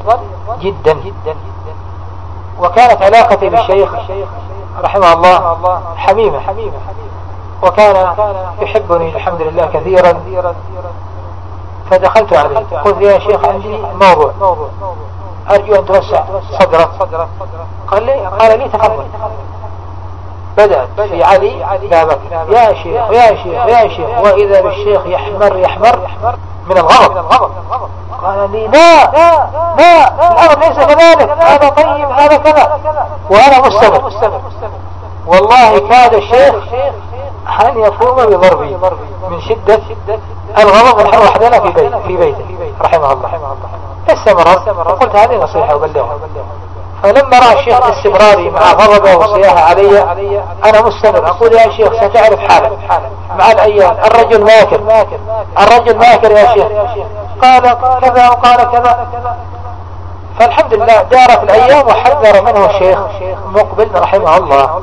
جدا. وكانت علاقتي بالشيخ رحمه الله حميمة. وكان يحبني الحمد لله كثيرا. فدخلت عليه. قلت يا شيخ عندي موضوع. أرجو أن توسع صدرك قال لي قال لي تفضل بدأت في علي بابك يا شيخ يا شيخ يا شيخ وإذا بالشيخ يحمر يحمر من الغضب. قال لي لا لا الأمر ليس كذلك. هذا طيب هذا كذا. وأنا مستمر. والله كاد الشيخ أن يقوم بضربي من شدة الغضب وحدنا في بيته في بيته. رحمه الله. استمرت وقلت هذه نصيحة وبلغها فلما رأى الشيخ استمراري مع غضبه وصياحه علي أنا مستمر. أقول يا شيخ ستعرف حالك. مع الأيام الرجل ماكر. الرجل ماكر يا شيخ. قال كذا وقال كذا. فالحمد لله دارت الأيام وحذر منه الشيخ مقبل رحمه الله.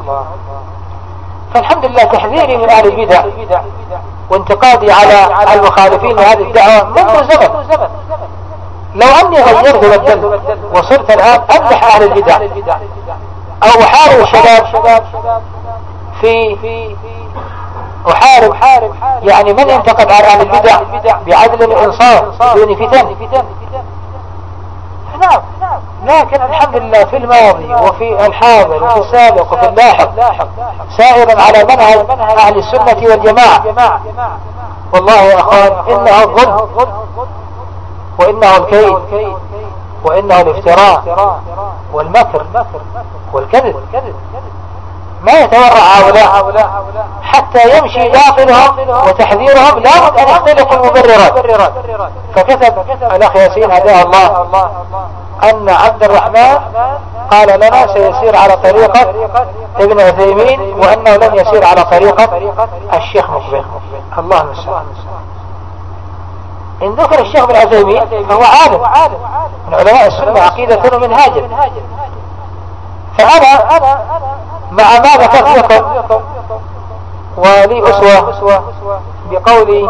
فالحمد لله تحذيري من أهل البدع وانتقادي على المخالفين لهذه الدعوة منذ زمن. لو أني غيرت وبدلت وصرت الآن أمدح أهل البدع أو أحارب الشباب في أحارب يعني من ينتقد على أهل البدع بعدل وإنصاف بدون فتن؟ نعم لكن الحمد لله في الماضي وفي الحاضر وفي السابق وفي اللاحق سائرا على منهج أهل السنة والجماعة. والله يا أخوان إنه الظلم. وإنه الكيد وإنه الافتراء والمكر والكذب. ما يتورع هؤلاء حتى يمشي باطلهم وتحذيرهم لا بد أن يختلقوا المبررات. فكتب الأخ ياسين هداه الله أن عبد الرحمن قال لنا سيسير على طريقة ابن عثيمين وأنه لن يسير على طريقة الشيخ مقبل. الله المستعان إن ذكر الشيخ بن عثيمين فهو عالم. من علماء السنة عقيدة ومنهاجا فأنا مع ما ذكرت لكم ولي أسوة بقول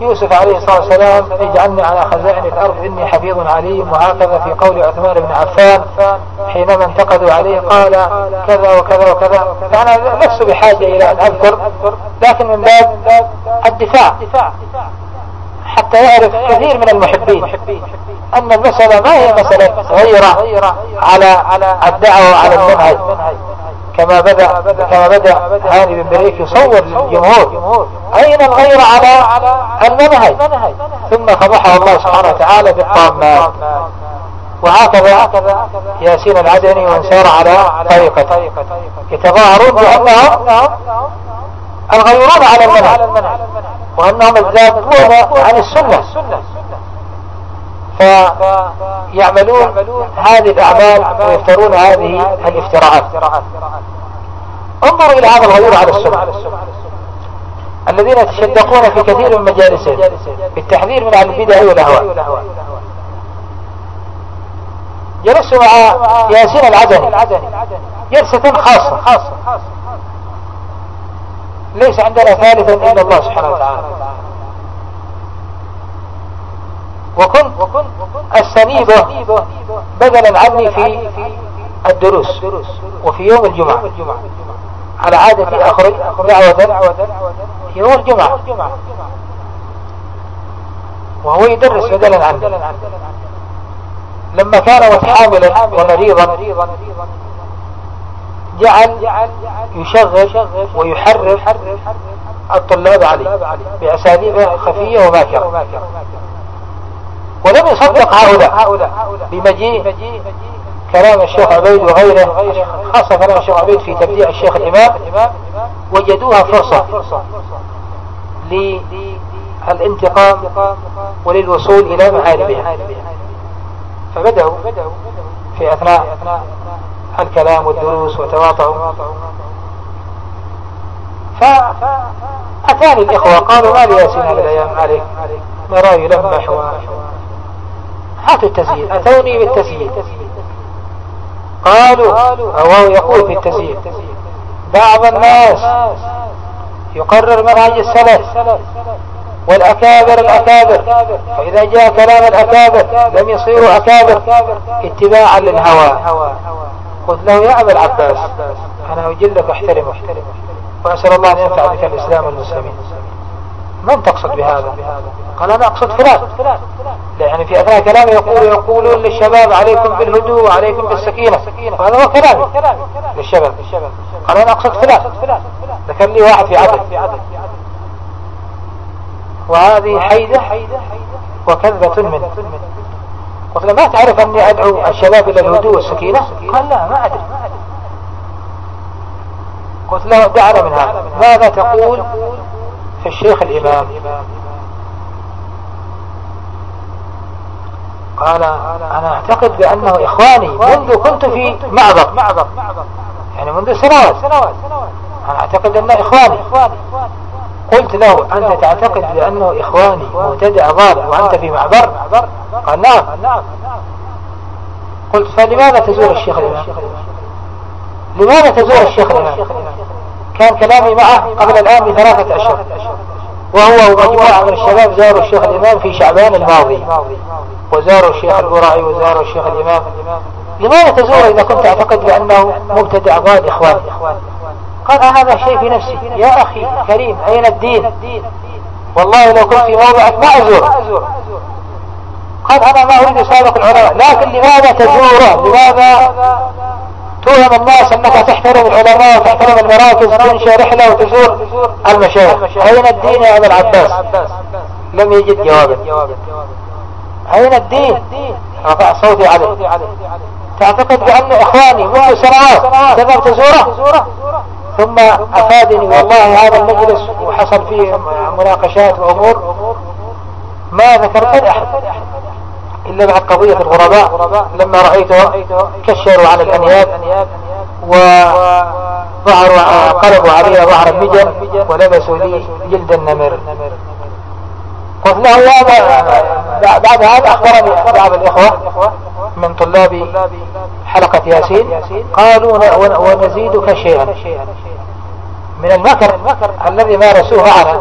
يوسف عليه الصلاة والسلام اجعلني على خزائن الأرض إني حفيظ عليم وهكذا في قول عثمان بن عفان حينما انتقدوا عليه قال كذا وكذا وكذا. فأنا لست بحاجة إلى أن أذكر لكن من باب الدفاع. حتى يعرف كثير من المحبين. أن المسألة ما هي مسألة غيرة على الدعوة وعلى المنهج؟ كما بدأ كما بدأ هاني بن بريك يصور للجمهور. أين الغير على المنهج؟ ثم فضحه الله سبحانه وتعالى بالطامات. وهكذا ياسين العدني وانسار على طريقته. يتظاهرون بأنهم الغيرون على المنهج وأنهم الذابون عن السنة. فيعملون هذه الأعمال ويفترون هذه الافتراءات. انظروا إلى هذا الغيور على السنة. الذين يتشدقون في كثير من مجالسهم بالتحذير من أهل البدع والأهواء. جلست مع ياسين العدني. جلسة خاصة. ليس عندنا ثالثا إلا الله سبحانه وتعالى. وكنت السنيبة بدلا عني في الدروس وفي يوم الجمعة. على عادة أخرج دعوة في يوم الجمعة. وهو يدرس بدلا عني لما كان متحاملا ومريضا جعل يشغل ويحرف الطلاب عليه بأساليب خفية وماكرة. ولم يصدق هؤلاء بمجيء كلام الشيخ عبيد وغيره خاصة كلام الشيخ عبيد في تبديع الشيخ الإمام وجدوها فرصة للانتقام وللوصول إلى معالمها. فبدأوا في أثناء الكلام والدروس وتواطؤوا فأتاني الإخوة قالوا ما لي ياسين هذه الأيام عليك نراه يلمح و... هاتوا التسجيل أتوني بالتسجيل قالوا أو يقول في التسجيل بعض الناس يقرر منهج السلف والأكابر الأكابر فإذا جاء كلام الأكابر لم يصيروا أكابر اتباعا للهوى. قلت له يا أبا العباس أنا أجلك واحترمك وأسأل الله أن ينفع بك الإسلام والمسلمين. من تقصد بهذا؟ قال أنا أقصد فلان. يعني في أثناء كلامه يقول يقولون للشباب عليكم بالهدوء وعليكم بالسكينة. وهذا هو كلامي للشباب. قال أنا أقصد فلان. ذكر لي واحد في عدد. وهذه حيدة وكذبة منه. قلت ما تعرف أني أدعو الشباب إلى الهدوء والسكينة؟ قال لا ما أدري. قلت له دعنا من هذا. ماذا تقول؟ في الشيخ الإمام. قال أنا أعتقد بأنه إخواني منذ كنت في معبر. يعني منذ سنوات. أنا أعتقد أنه إخواني. قلت له أنت تعتقد بأنه إخواني مبتدع ضال وأنت في معبر؟ قال نعم. قلت فلماذا تزور الشيخ الإمام؟ لماذا تزور الشيخ الإمام؟ كان كلامي معه قبل الآن بثلاثة أشهر وهو ومجموعة من الشباب زاروا الشيخ الإمام في شعبان الماضي وزاروا الشيخ البرعي وزاروا الشيخ الإمام. لماذا تزور إذا كنت تعتقد بأنه مبتدع ضال إخوان قال هذا شيء في نفسي. يا أخي كريم أين الدين؟ والله لو كنت في موضعك ما أزور. قال أنا ما أريد سابق العلماء لكن لماذا تزوره لماذا توهم الناس أنك تحترم العلماء وتحترم المراكز تنشى رحلة وتزور المشايخ؟ أين الدين يا أبا العباس؟ لم يجد جوابا. أين الدين؟ رفع صوتي عليه. تعتقد بأن إخواني منذ سنوات تذهب تزوره ثم أفادني والله هذا المجلس وحصل فيه مناقشات وأمور ما ذكرت أحد إلا بعد قضية الغرباء لما رأيته كشروا على الأنياب وظهروا قلبوا علي ظهر المجن ولبسوا لي جلد النمر. قلت له بعد هذا أخبرني بعض الإخوة من طلاب حلقة ياسين قالوا ونزيدك شيئا. من المكر الذي مارسوه معنا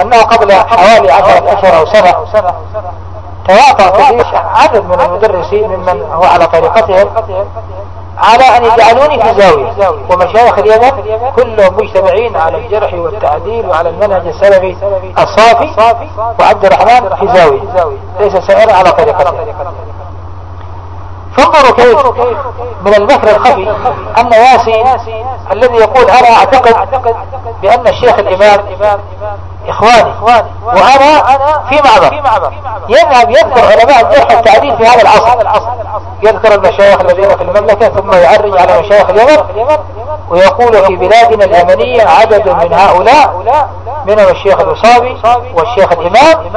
أنه قبل حوالي عشرة أشهر أو سنة تواطأ كثير عدد من المدرسين ممن هو على طريقتهم على أن يجعلوني في زاوية. ومشايخ اليمن كلهم مجتمعين على الجرح والتعديل وعلى المنهج السلفي الصافي وعبد الرحمن في زاوية. ليس سائرا على طريقته. فانظروا كيف؟ من المكر الخفي. أن ياسين الذي يقول أنا أعتقد بأن الشيخ الإمام إخواني وأنا في معبر. يذهب يذكر علماء الجرح والتعديل في هذا العصر. يذكر المشايخ الذين في المملكة ثم يعرج على مشايخ اليمن ويقول في بلادنا اليمنية عدد من هؤلاء منهم الشيخ الوصابي والشيخ الإمام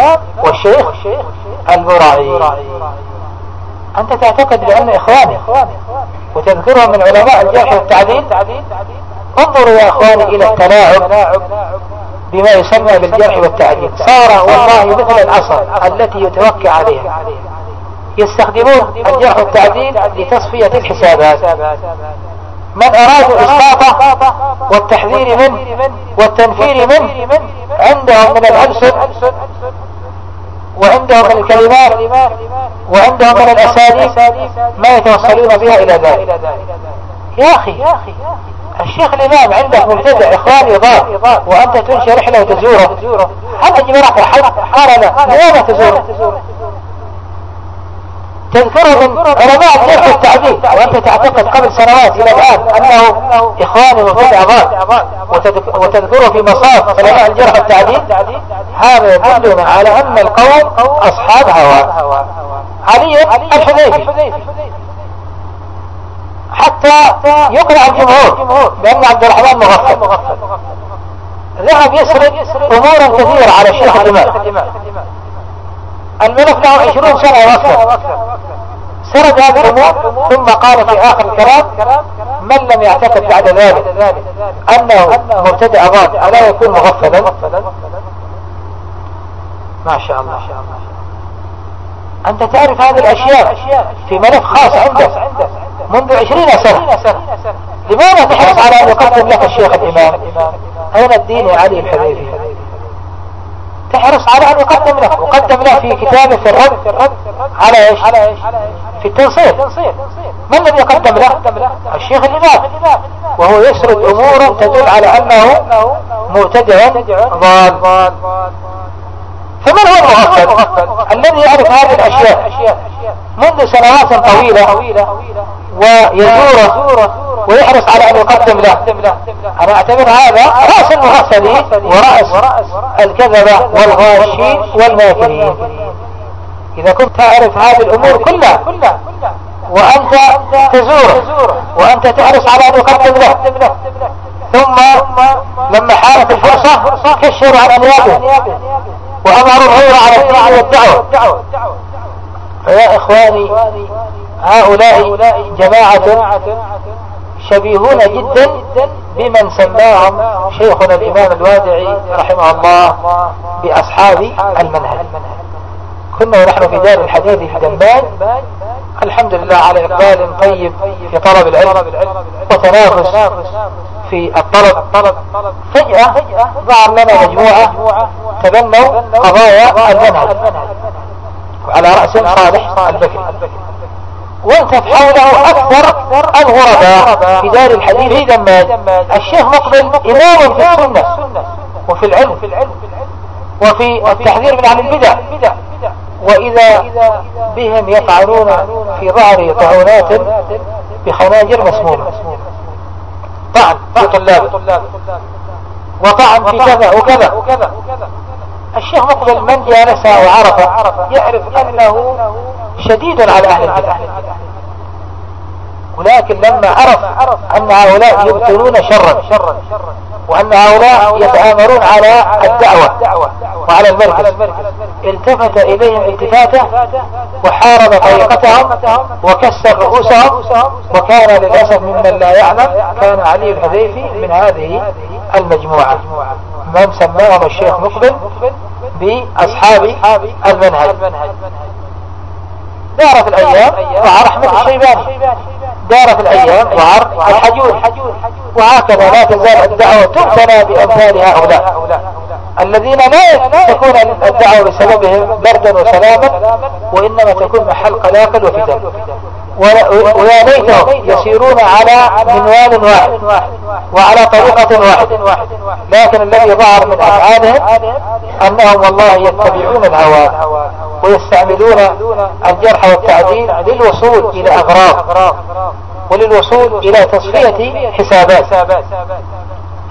والشيخ البراعي أنت تعتقد بأن إخواني وتذكرهم من علماء الجرح والتعديل انظروا يا إخواني إلى التلاعب بما يسمى بالجرح والتعديل. صار والله مثل العصر التي يتوكى عليها. يستخدمون الجرح والتعديل لتصفية الحسابات. من أرادوا إسقاطه والتحذير منه والتنفير منه عندهم من العنصر وعندهم من الكلمات وعندهم من الأساليب ما يتوصلون بها إلى ذلك. يا أخي الشيخ الإمام عندك مبتدع إخواني ضار وأنت تنشي رحلة وتزوره هل أجبرك أحد قال لا لماذا تزوره؟ تذكره من علماء الجرح والتعديل وأنت تعتقد قبل سنوات إلى الآن أنه إخواني مبتدع ضار وتذكره في مصاف علماء الجرح والتعديل هذا يدلنا على أن القوم أصحاب هوى. علي الحذيفي. حتى يقنع الجمهور بأن عبد الرحمن مغفل. ذهب يسرد أمورا كثيرة على الشيخ الإمام. الملك له عشرون سنة وأكثر. سرد هذه الأمور ثم قال في آخر الكلام من لم يعتقد بعد ذلك أنه مبتدأ ضاد ألا يكون مغفلا؟ ما شاء الله. أنت تعرف هذه الأشياء في ملف خاص عندك منذ عشرين سنة. لماذا تحرص على أن يقدم لك الشيخ الإمام؟ أين الدين يا علي الحذيفي تحرص على أن يقدم لك وقدم له في كتابه في الرد على إيش؟ في التنصير. من الذي يقدم له الشيخ الإمام. وهو يسرد أمورا تدل على أنه مبتدع ضال. فمن هو المغفل الذي يعرف هذه الأشياء. منذ سنوات طويلة ويزوره ويحرص على أن يقدم له. أنا أعتبر هذا رأس المغفلين ورأس الكذبة والغاشين والماكرين إذا كنت تعرف هذه الأمور كلها وأنت تزوره وأنت تحرص على أن يقدم له. ثم لما حالت الفرصة كشروا عن أنيابه. وأظهروا الغير على الدين والدعوة. فيا إخواني هؤلاء جماعة شبيهون جدا بمن سماهم شيخنا الإمام الوادعي رحمه الله بأصحاب المنهج. كنا ونحن في دار الحديث في دمان الحمد لله على إقبال طيب في طلب العلم وتنافس في الطلب. فجأة ظهر لنا مجموعة تبنوا قضايا المنهج وعلى رأس صالح البكري. وانتف حوله أكثر الغرباء. في دار الحديث في دماج الشيخ مقبل إمام في السنة وفي العلم وفي التحذير من عن البدع. وإذا بهم يفعلون في ظهر طعونات بخناجر مسمومة. طعن في طلابه. وطعن في كذا وكذا. الشيخ مقبل من جالس وعرف يعرف أنه شديد على أهل البدع. ولكن لما عرف أن هؤلاء يبطلون شرا وأن هؤلاء يتآمرون على الدعوة وعلى المركز التفت إليهم التفاتة وحارب طريقتهم وكسر رؤوسهم وكان للأسف ممن لا يعلم كان علي الحذيفي من هذه المجموعة. من سماهم الشيخ مقبل بأصحاب المنهج. دارت الأيام وعر أحمد الشيباني دارت الأيام وعر الحجور وهكذا لا تزال الدعوة تبتلى بأمثال هؤلاء. الذين لا تكون الدعوة بسببهم بردا وسلاما وإنما تكون محل قلاقل وفتن ويا ليتهم يسيرون على منوال واحد وعلى طريقة واحدة لكن الذي ظهر من أفعالهم أنهم والله يتبعون الهوى ويستعملون الجرح والتعديل للوصول إلى أغراض وللوصول إلى تصفية حسابات.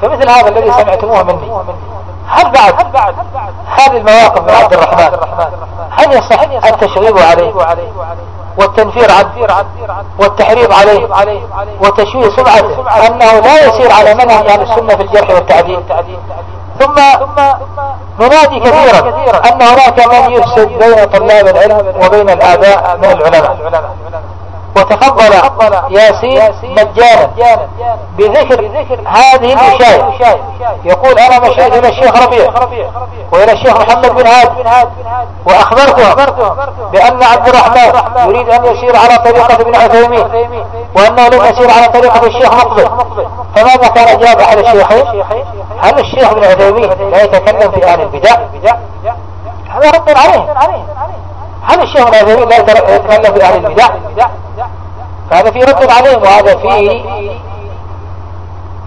فمثل هذا الذي سمعتموه مني. هل بعد هذه المواقف من عبد الرحمن؟ هل يصح التشغيب عليه؟ والتنفير عنه والتحريض عليه وتشويه سمعته أنه لا يسير على منهج أهل السنة في الجرح والتعديل. ثم ننادي كثيرا أن هناك من يفسد بين طلاب العلم وبين الآباء من العلماء. وتفضل ياسين مجانا بذكر هذه المشايخ. يقول أنا مشيت إلى الشيخ ربيع وإلى الشيخ محمد بن هاد واخبرتهم بأن عبد الرحمن يريد أن يسير على طريقة ابن عثيمين وأنه لم يسير على طريقة الشيخ مقبل. فماذا كان اجاب على الشيخين؟ هل الشيخ ابن عثيمين لا يتكلم في أهل البدع؟ هذا رد عليه. ابن عثيمين لا يتكلم في أهل البدع فهذا في رد عليهم وهذا فيه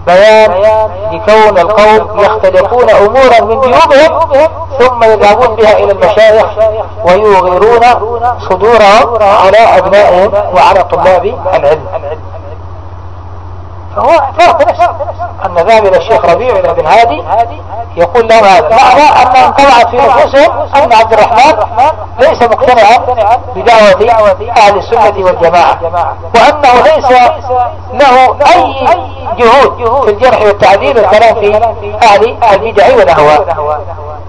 بيان لكون القوم يختلقون أمورا من جيوبهم ثم يذهبون بها إلى المشايخ ويغيرون صدورهم على أبنائهم وعلى طلاب العلم. فهو بنفسه. أن ذهب إلى الشيخ ربيع إلى ابن هادي يقول لهم هذا. معنى أن انطبعت في نفوسهم أن عبد الرحمن ليس مقتنعا بدعوة أهل السنة والجماعة وأنه ليس له أي جهود في الجرح والتعديل والكلام في أهل البدع والأهواء.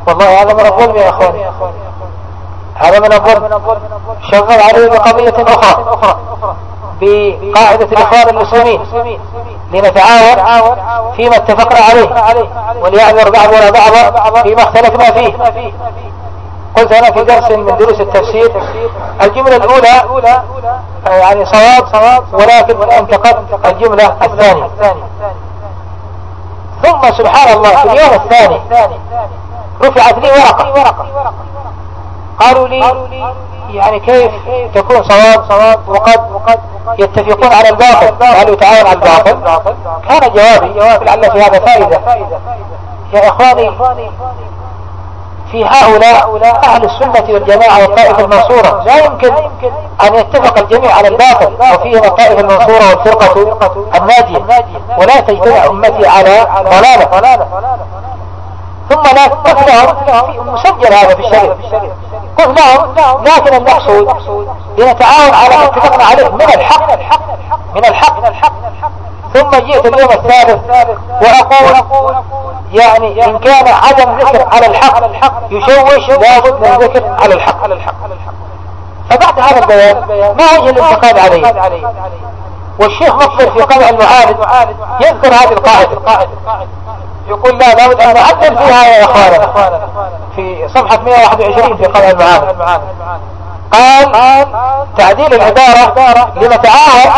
والله هذا من الظلم يا اخواني هذا من الظلم. شغل عليه بقضية أخرى. بقاعدة الإخوان المسلمين لنتعاون فيما اتفقنا عليه وليعذر بعضنا بعضا فيما اختلفنا فيه. قلت أنا في درس من دروس التفسير الجملة الأولى يعني صواب ولكن انتقدت الجملة الثانية. ثم سبحان الله في اليوم الثاني رفعت لي ورقة. قالوا لي يعني كيف تكون صواب؟ وقد يتفقون على الباطل قالوا تعاون على الباطل. كان جوابي لعل في هذا فائدة. يا إخواني في هؤلاء أهل السنة والجماعة والطائفة المنصورة لا يمكن أن يتفق الجميع على الباطل وفيهم الطائفة المنصورة والفرقة الناجية ولا تجتمع أمتي على ضلالة. ثم لا لهم مسجل هذا في الشريعة. قل لهم لكن المقصود لنتعاون على ما اتفقنا عليه من الحق من الحق. ثم جئت اليوم الثالث وأقول يعني إن كان عدم ذكر على الحق يشوش لابد من ذكر على الحق. فبعد هذا البيان ما وجه الانتقاد عليه؟ والشيخ مقبل في قمع المعارض يذكر هذه القاعدة. يقول لا لابد أن نعدل فيها يا إخوانا في صفحة 121 في قمع المعارض قال تعديل العبارة لنتعاون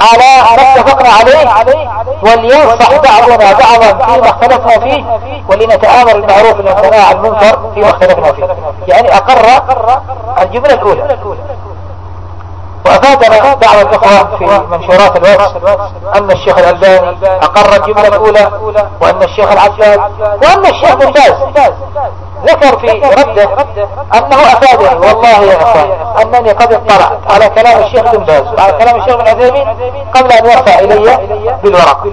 على ما اتفقنا عليه ولينصح بعضنا بعضا فيما اختلفنا فيه ولنتآمر المعروف والنهي عن المنكر فيما اختلفنا فيه. يعني أقر الجملة الأولى. وأفادنا بعض الإخوة في منشورات الواتس أن الشيخ الألباني أقر الجملة الأولى وأن الشيخ العباد وأن الشيخ باز ذكر في رده أنه أفادني والله يا أخوان أنني قد اطلعت على كلام الشيخ بن باز وعلى كلام الشيخ بن عثيمين قبل أن يرفع إلي بالورق.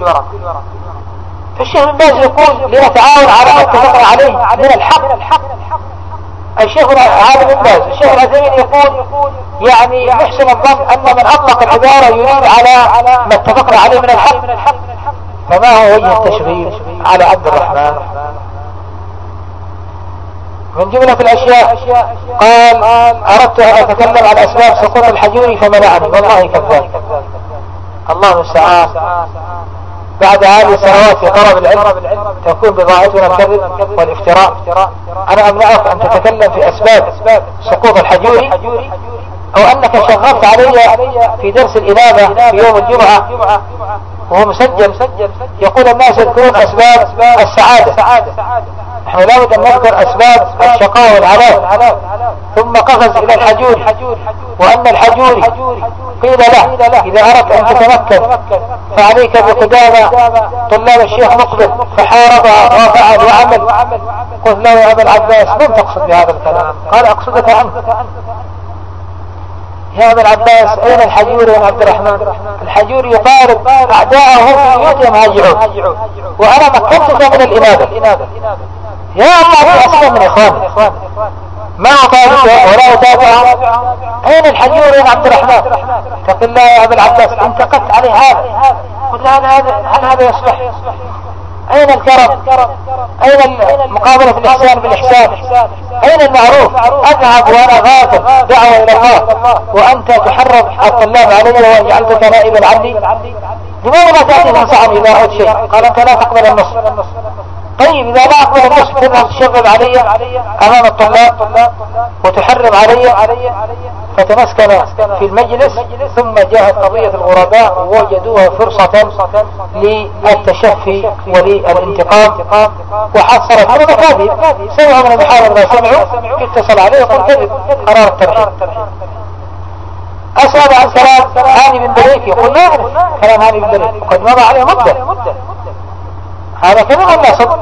فالشيخ بن باز يقول لنتعاون على ما اتفقنا عليه من الحق. الشيخ عالم بن باز الشيخ العثيمين يقول يعني يحسن الظن أن من أطلق العبارة يريد على ما اتفقنا عليه من الحق. فما هو وجه التشغيل على عبد الرحمن؟ من جملة الأشياء قال أردت أن أتكلم عن أسباب سقوط الحجوري فمنعني. والله كذاب. الله المستعان. بعد هذه السنوات في طلب العلم تكون بضاعتنا الكذب والافتراء. أنا أمنعك أن تتكلم في أسباب سقوط الحجوري أو أنك شغلت علي في درس الإنابة في يوم الجمعة وهو مسجل يقول الناس يذكرون أسباب السعادة. نحن لابد أن نذكر أسباب الشقاء والعذاب. ثم قفز إلى الحجور وأن الحجور قيل له إذا أردت أن تتمكن فعليك بقدامى طلاب الشيخ مقبل فحارب وفعل وعمل قلت له يا أبا العباس من تقصد بهذا الكلام؟ قال أقصدك أنت. يا ابن العباس أين الحجور يا عبد الرحمن؟ الحجور يقارب أعداءه في بيوتهم هاجعون وأنا مكنتك من الإنابة. يا الله في أصلا من اخواني ما اطالبه ولا اتابعه اين الحجور يا عبد الرحمن تقول لا يا ابن العباس انتقدت عليه هذا قلت هذا هل هذا يصلح أين الكرم أين مقابلة الإحسان بالإحسان أين المعروف أذهب وأنا غافل دعوة إلى الله وأنت تحرض الطلاب علي وجعلتك نائبا عني لماذا لا تأتي تنصحني إذا أردت شيء قال أنت لا تقبل النص طيب إذا لا أقبل النص تذهب تشغب علي أمام الطلاب وتحرم علي فتمسكن في المجلس ثم جاءت قضية الغرباء ووجدوها فرصة للتشفي وللانتقام وحصلت هذا كاذب سمعوا من المحاضر ما سمعوا اتصل عليه يقول كذب قرار الترحيل أسأل عن كلام هاني بن بريك يقول لا أعرف كلام هاني بن بريك وقد مضى عليه مدة. هذا كلام صدق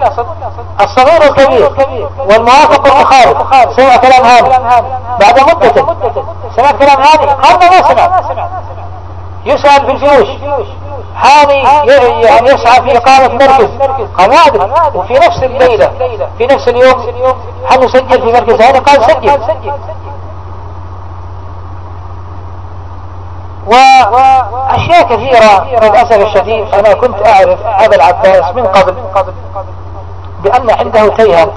الصغير والكبير والموافق والمخالف سمع كلام هاني بعد مدة. سمعت كلام هاني قال ما سمع. يسأل في الفيوش هاني يعني يسعى في إقامة مركز. أدري. وفي نفس الليلة في نفس اليوم هل نسجل في مركز هاني قال سجل. وأشياء كثيرة للأسف الشديد أنا كنت أعرف أبا العباس من قبل بأن عنده تيها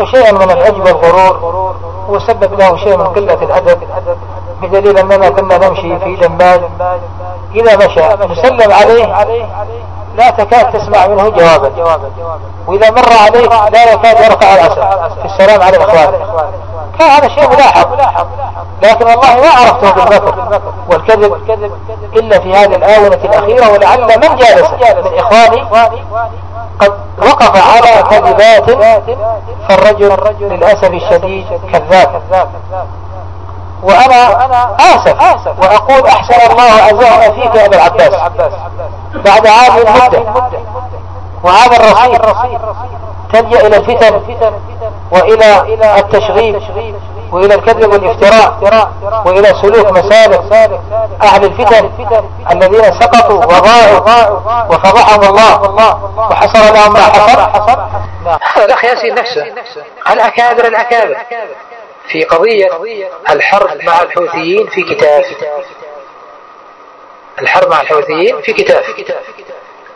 وشيئا من العجب والغرور وسبب له شيء من قلة الأدب بدليل أننا كنا نمشي في دماج إذا مشى مسلم عليه لا تكاد تسمع منه جوابا. وإذا مر عليك لا يكاد يرفع الأسر في السلام على الإخوان. كان هذا شيء ملاحظ. لكن والله ما عرفته بالمكر والكذب إلا في هذه الآونة الأخيرة ولعل من جالس من إخواني قد وقف على كذبات فالرجل للأسف الشديد كذاب. وأنا آسف وأقول أحسن الله عزوه فيك يا أبا العباس. بعد هذه المدة وهذا الرصيد تلجأ إلى الفتن وإلى التشغيب وإلى الكذب والافتراء وإلى سلوك مسالك أهل الفتن الذين سقطوا وضاعوا وفضحهم الله وحصل لهم ما حصل الأخ ياسين نفسه الأكابر الأكابر. في قضية الحرب مع الحوثيين في كتاب الحرب مع الحوثيين في كتاب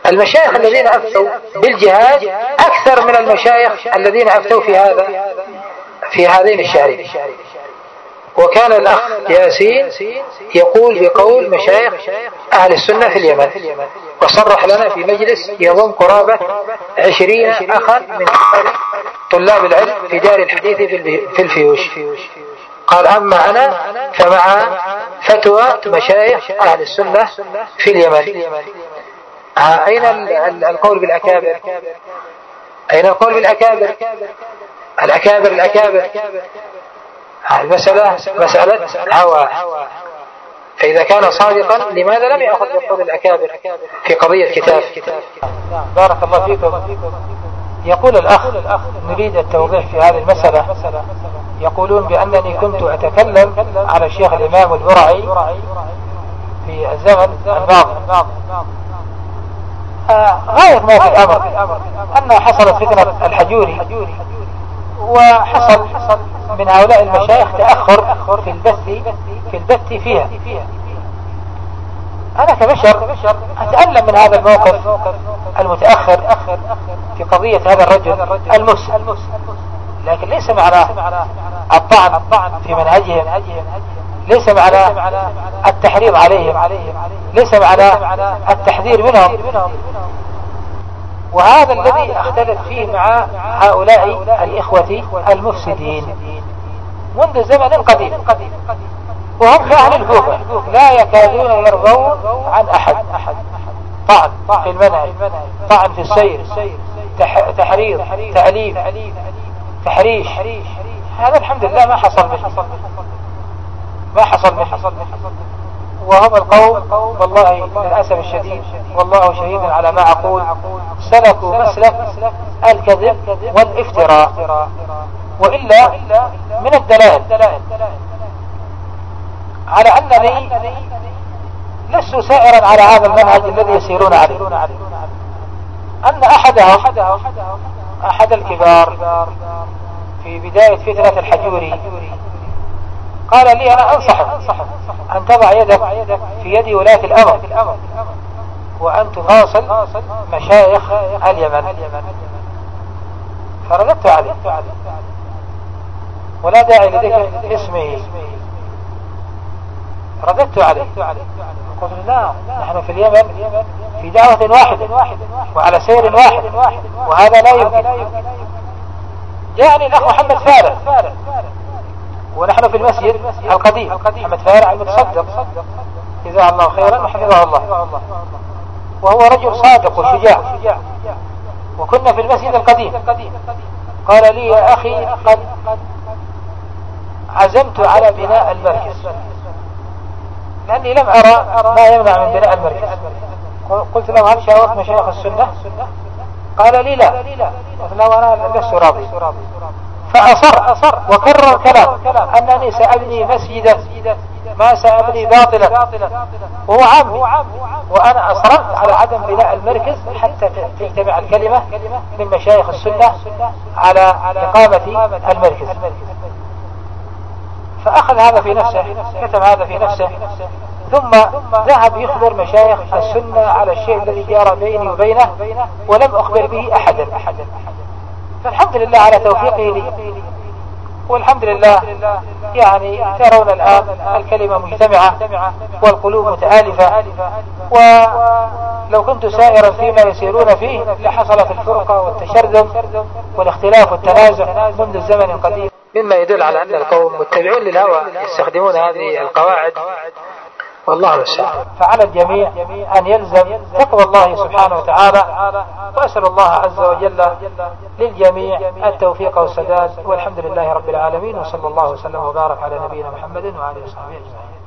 المشايخ الذين أفتوا بالجهاد أكثر من المشايخ الذين أفتوا في هذا في هذين الشهرين. وكان الأخ ياسين يقول بقول مشايخ أهل السنة في اليمن وصرح لنا في مجلس يضم قرابة عشرين أخا من طلاب العلم في دار الحديث في الفيوش. قال أما أنا فمع فتوى مشايخ أهل السنة في اليمن. أين القول بالأكابر؟ أين القول بالأكابر؟ الأكابر الأكابر. المسألة مسألة هوى فإذا كان صادقا لماذا لم يأخذ بقول الأكابر في قضية كتاب بارك الله فيكم. يقول الأخ نريد التوضيح في هذه المسألة. يقولون بأنني كنت أتكلم على الشيخ الإمام البرعي في الزمن الماضي. آه، غاية ما في الأمر أن حصلت فتنة الحجوري. وحصل من هؤلاء المشايخ تأخر في البث في البث فيها. أنا كبشر أتألم من هذا الموقف المتأخر في قضية هذا الرجل المسلم لكن ليس معناه الطعن في منهجهم ليس معناه التحريض عليهم ليس معناه التحذير منهم. وهذا الذي اختلف فيه مع هؤلاء الإخوة المفسدين. منذ زمن قديم. وهم كأهل الكوفة لا يكادون يرضون عن أحد. طعن في المنهج. طعن في السير. تحريض تأليف تحريش. هذا الحمد لله ما حصل به ما حصل به وهم القوم والله للأسف الشديد والله شهيد على ما أقول سلكوا مسلك الكذب والافتراء وإلا من الدلائل على أنني لست سائرا على هذا المنهج الذي يسيرون عليه أن أحدهم أحد الكبار في بداية فتنة الحجوري قال لي أنا أنصحك أن تضع يدك في يد ولاة الأمر وأن تواصل مشايخ اليمن. فرددت عليه. ولا داعي لذكر اسمه. رددت عليه. قلت لا نحن في اليمن في دعوة واحدة وعلى سير واحد وهذا لا يمكن. جاءني الأخ محمد فارغ ونحن في المسجد القديم محمد فارع المتصدق. جزاه الله خيرا وحفظه الله. وهو رجل صادق وشجاع. وكنا في المسجد القديم. قال لي يا أخي قد عزمت على بناء المركز. لأني لم أرى ما يمنع من بناء المركز. قلت له هل شاورت مشايخ السنة؟ قال لي لا. قلت له أنا لست راضي. فأصر أصر وكرر كلام أنني سأبني مسجدا. ما سأبني باطلا. وهو عمي وأنا أصررت على عدم بناء المركز حتى تجتمع الكلمة من مشايخ السنة على إقامة المركز. فأخذ هذا في نفسه كتب هذا في نفسه. ثم ذهب يخبر مشايخ السنة على الشيء الذي جرى بيني وبينه ولم أخبر به أحدا. فالحمد لله على توفيقه لي. والحمد لله يعني ترون الآن الكلمة مجتمعة والقلوب متآلفة. ولو كنت سائرا فيما يسيرون فيه لحصلت الفرقة والتشرذم والاختلاف والتنازع منذ الزمن القديم. مما يدل على أن القوم متبعون للهوى يستخدمون هذه القواعد والله المستعان فعلى الجميع أن يلزم تقوى الله سبحانه وتعالى وأسأل الله عز وجل للجميع التوفيق والسداد والحمد لله رب العالمين وصلى الله وسلم وبارك على نبينا محمد وعلى آله وصحبه أجمعين.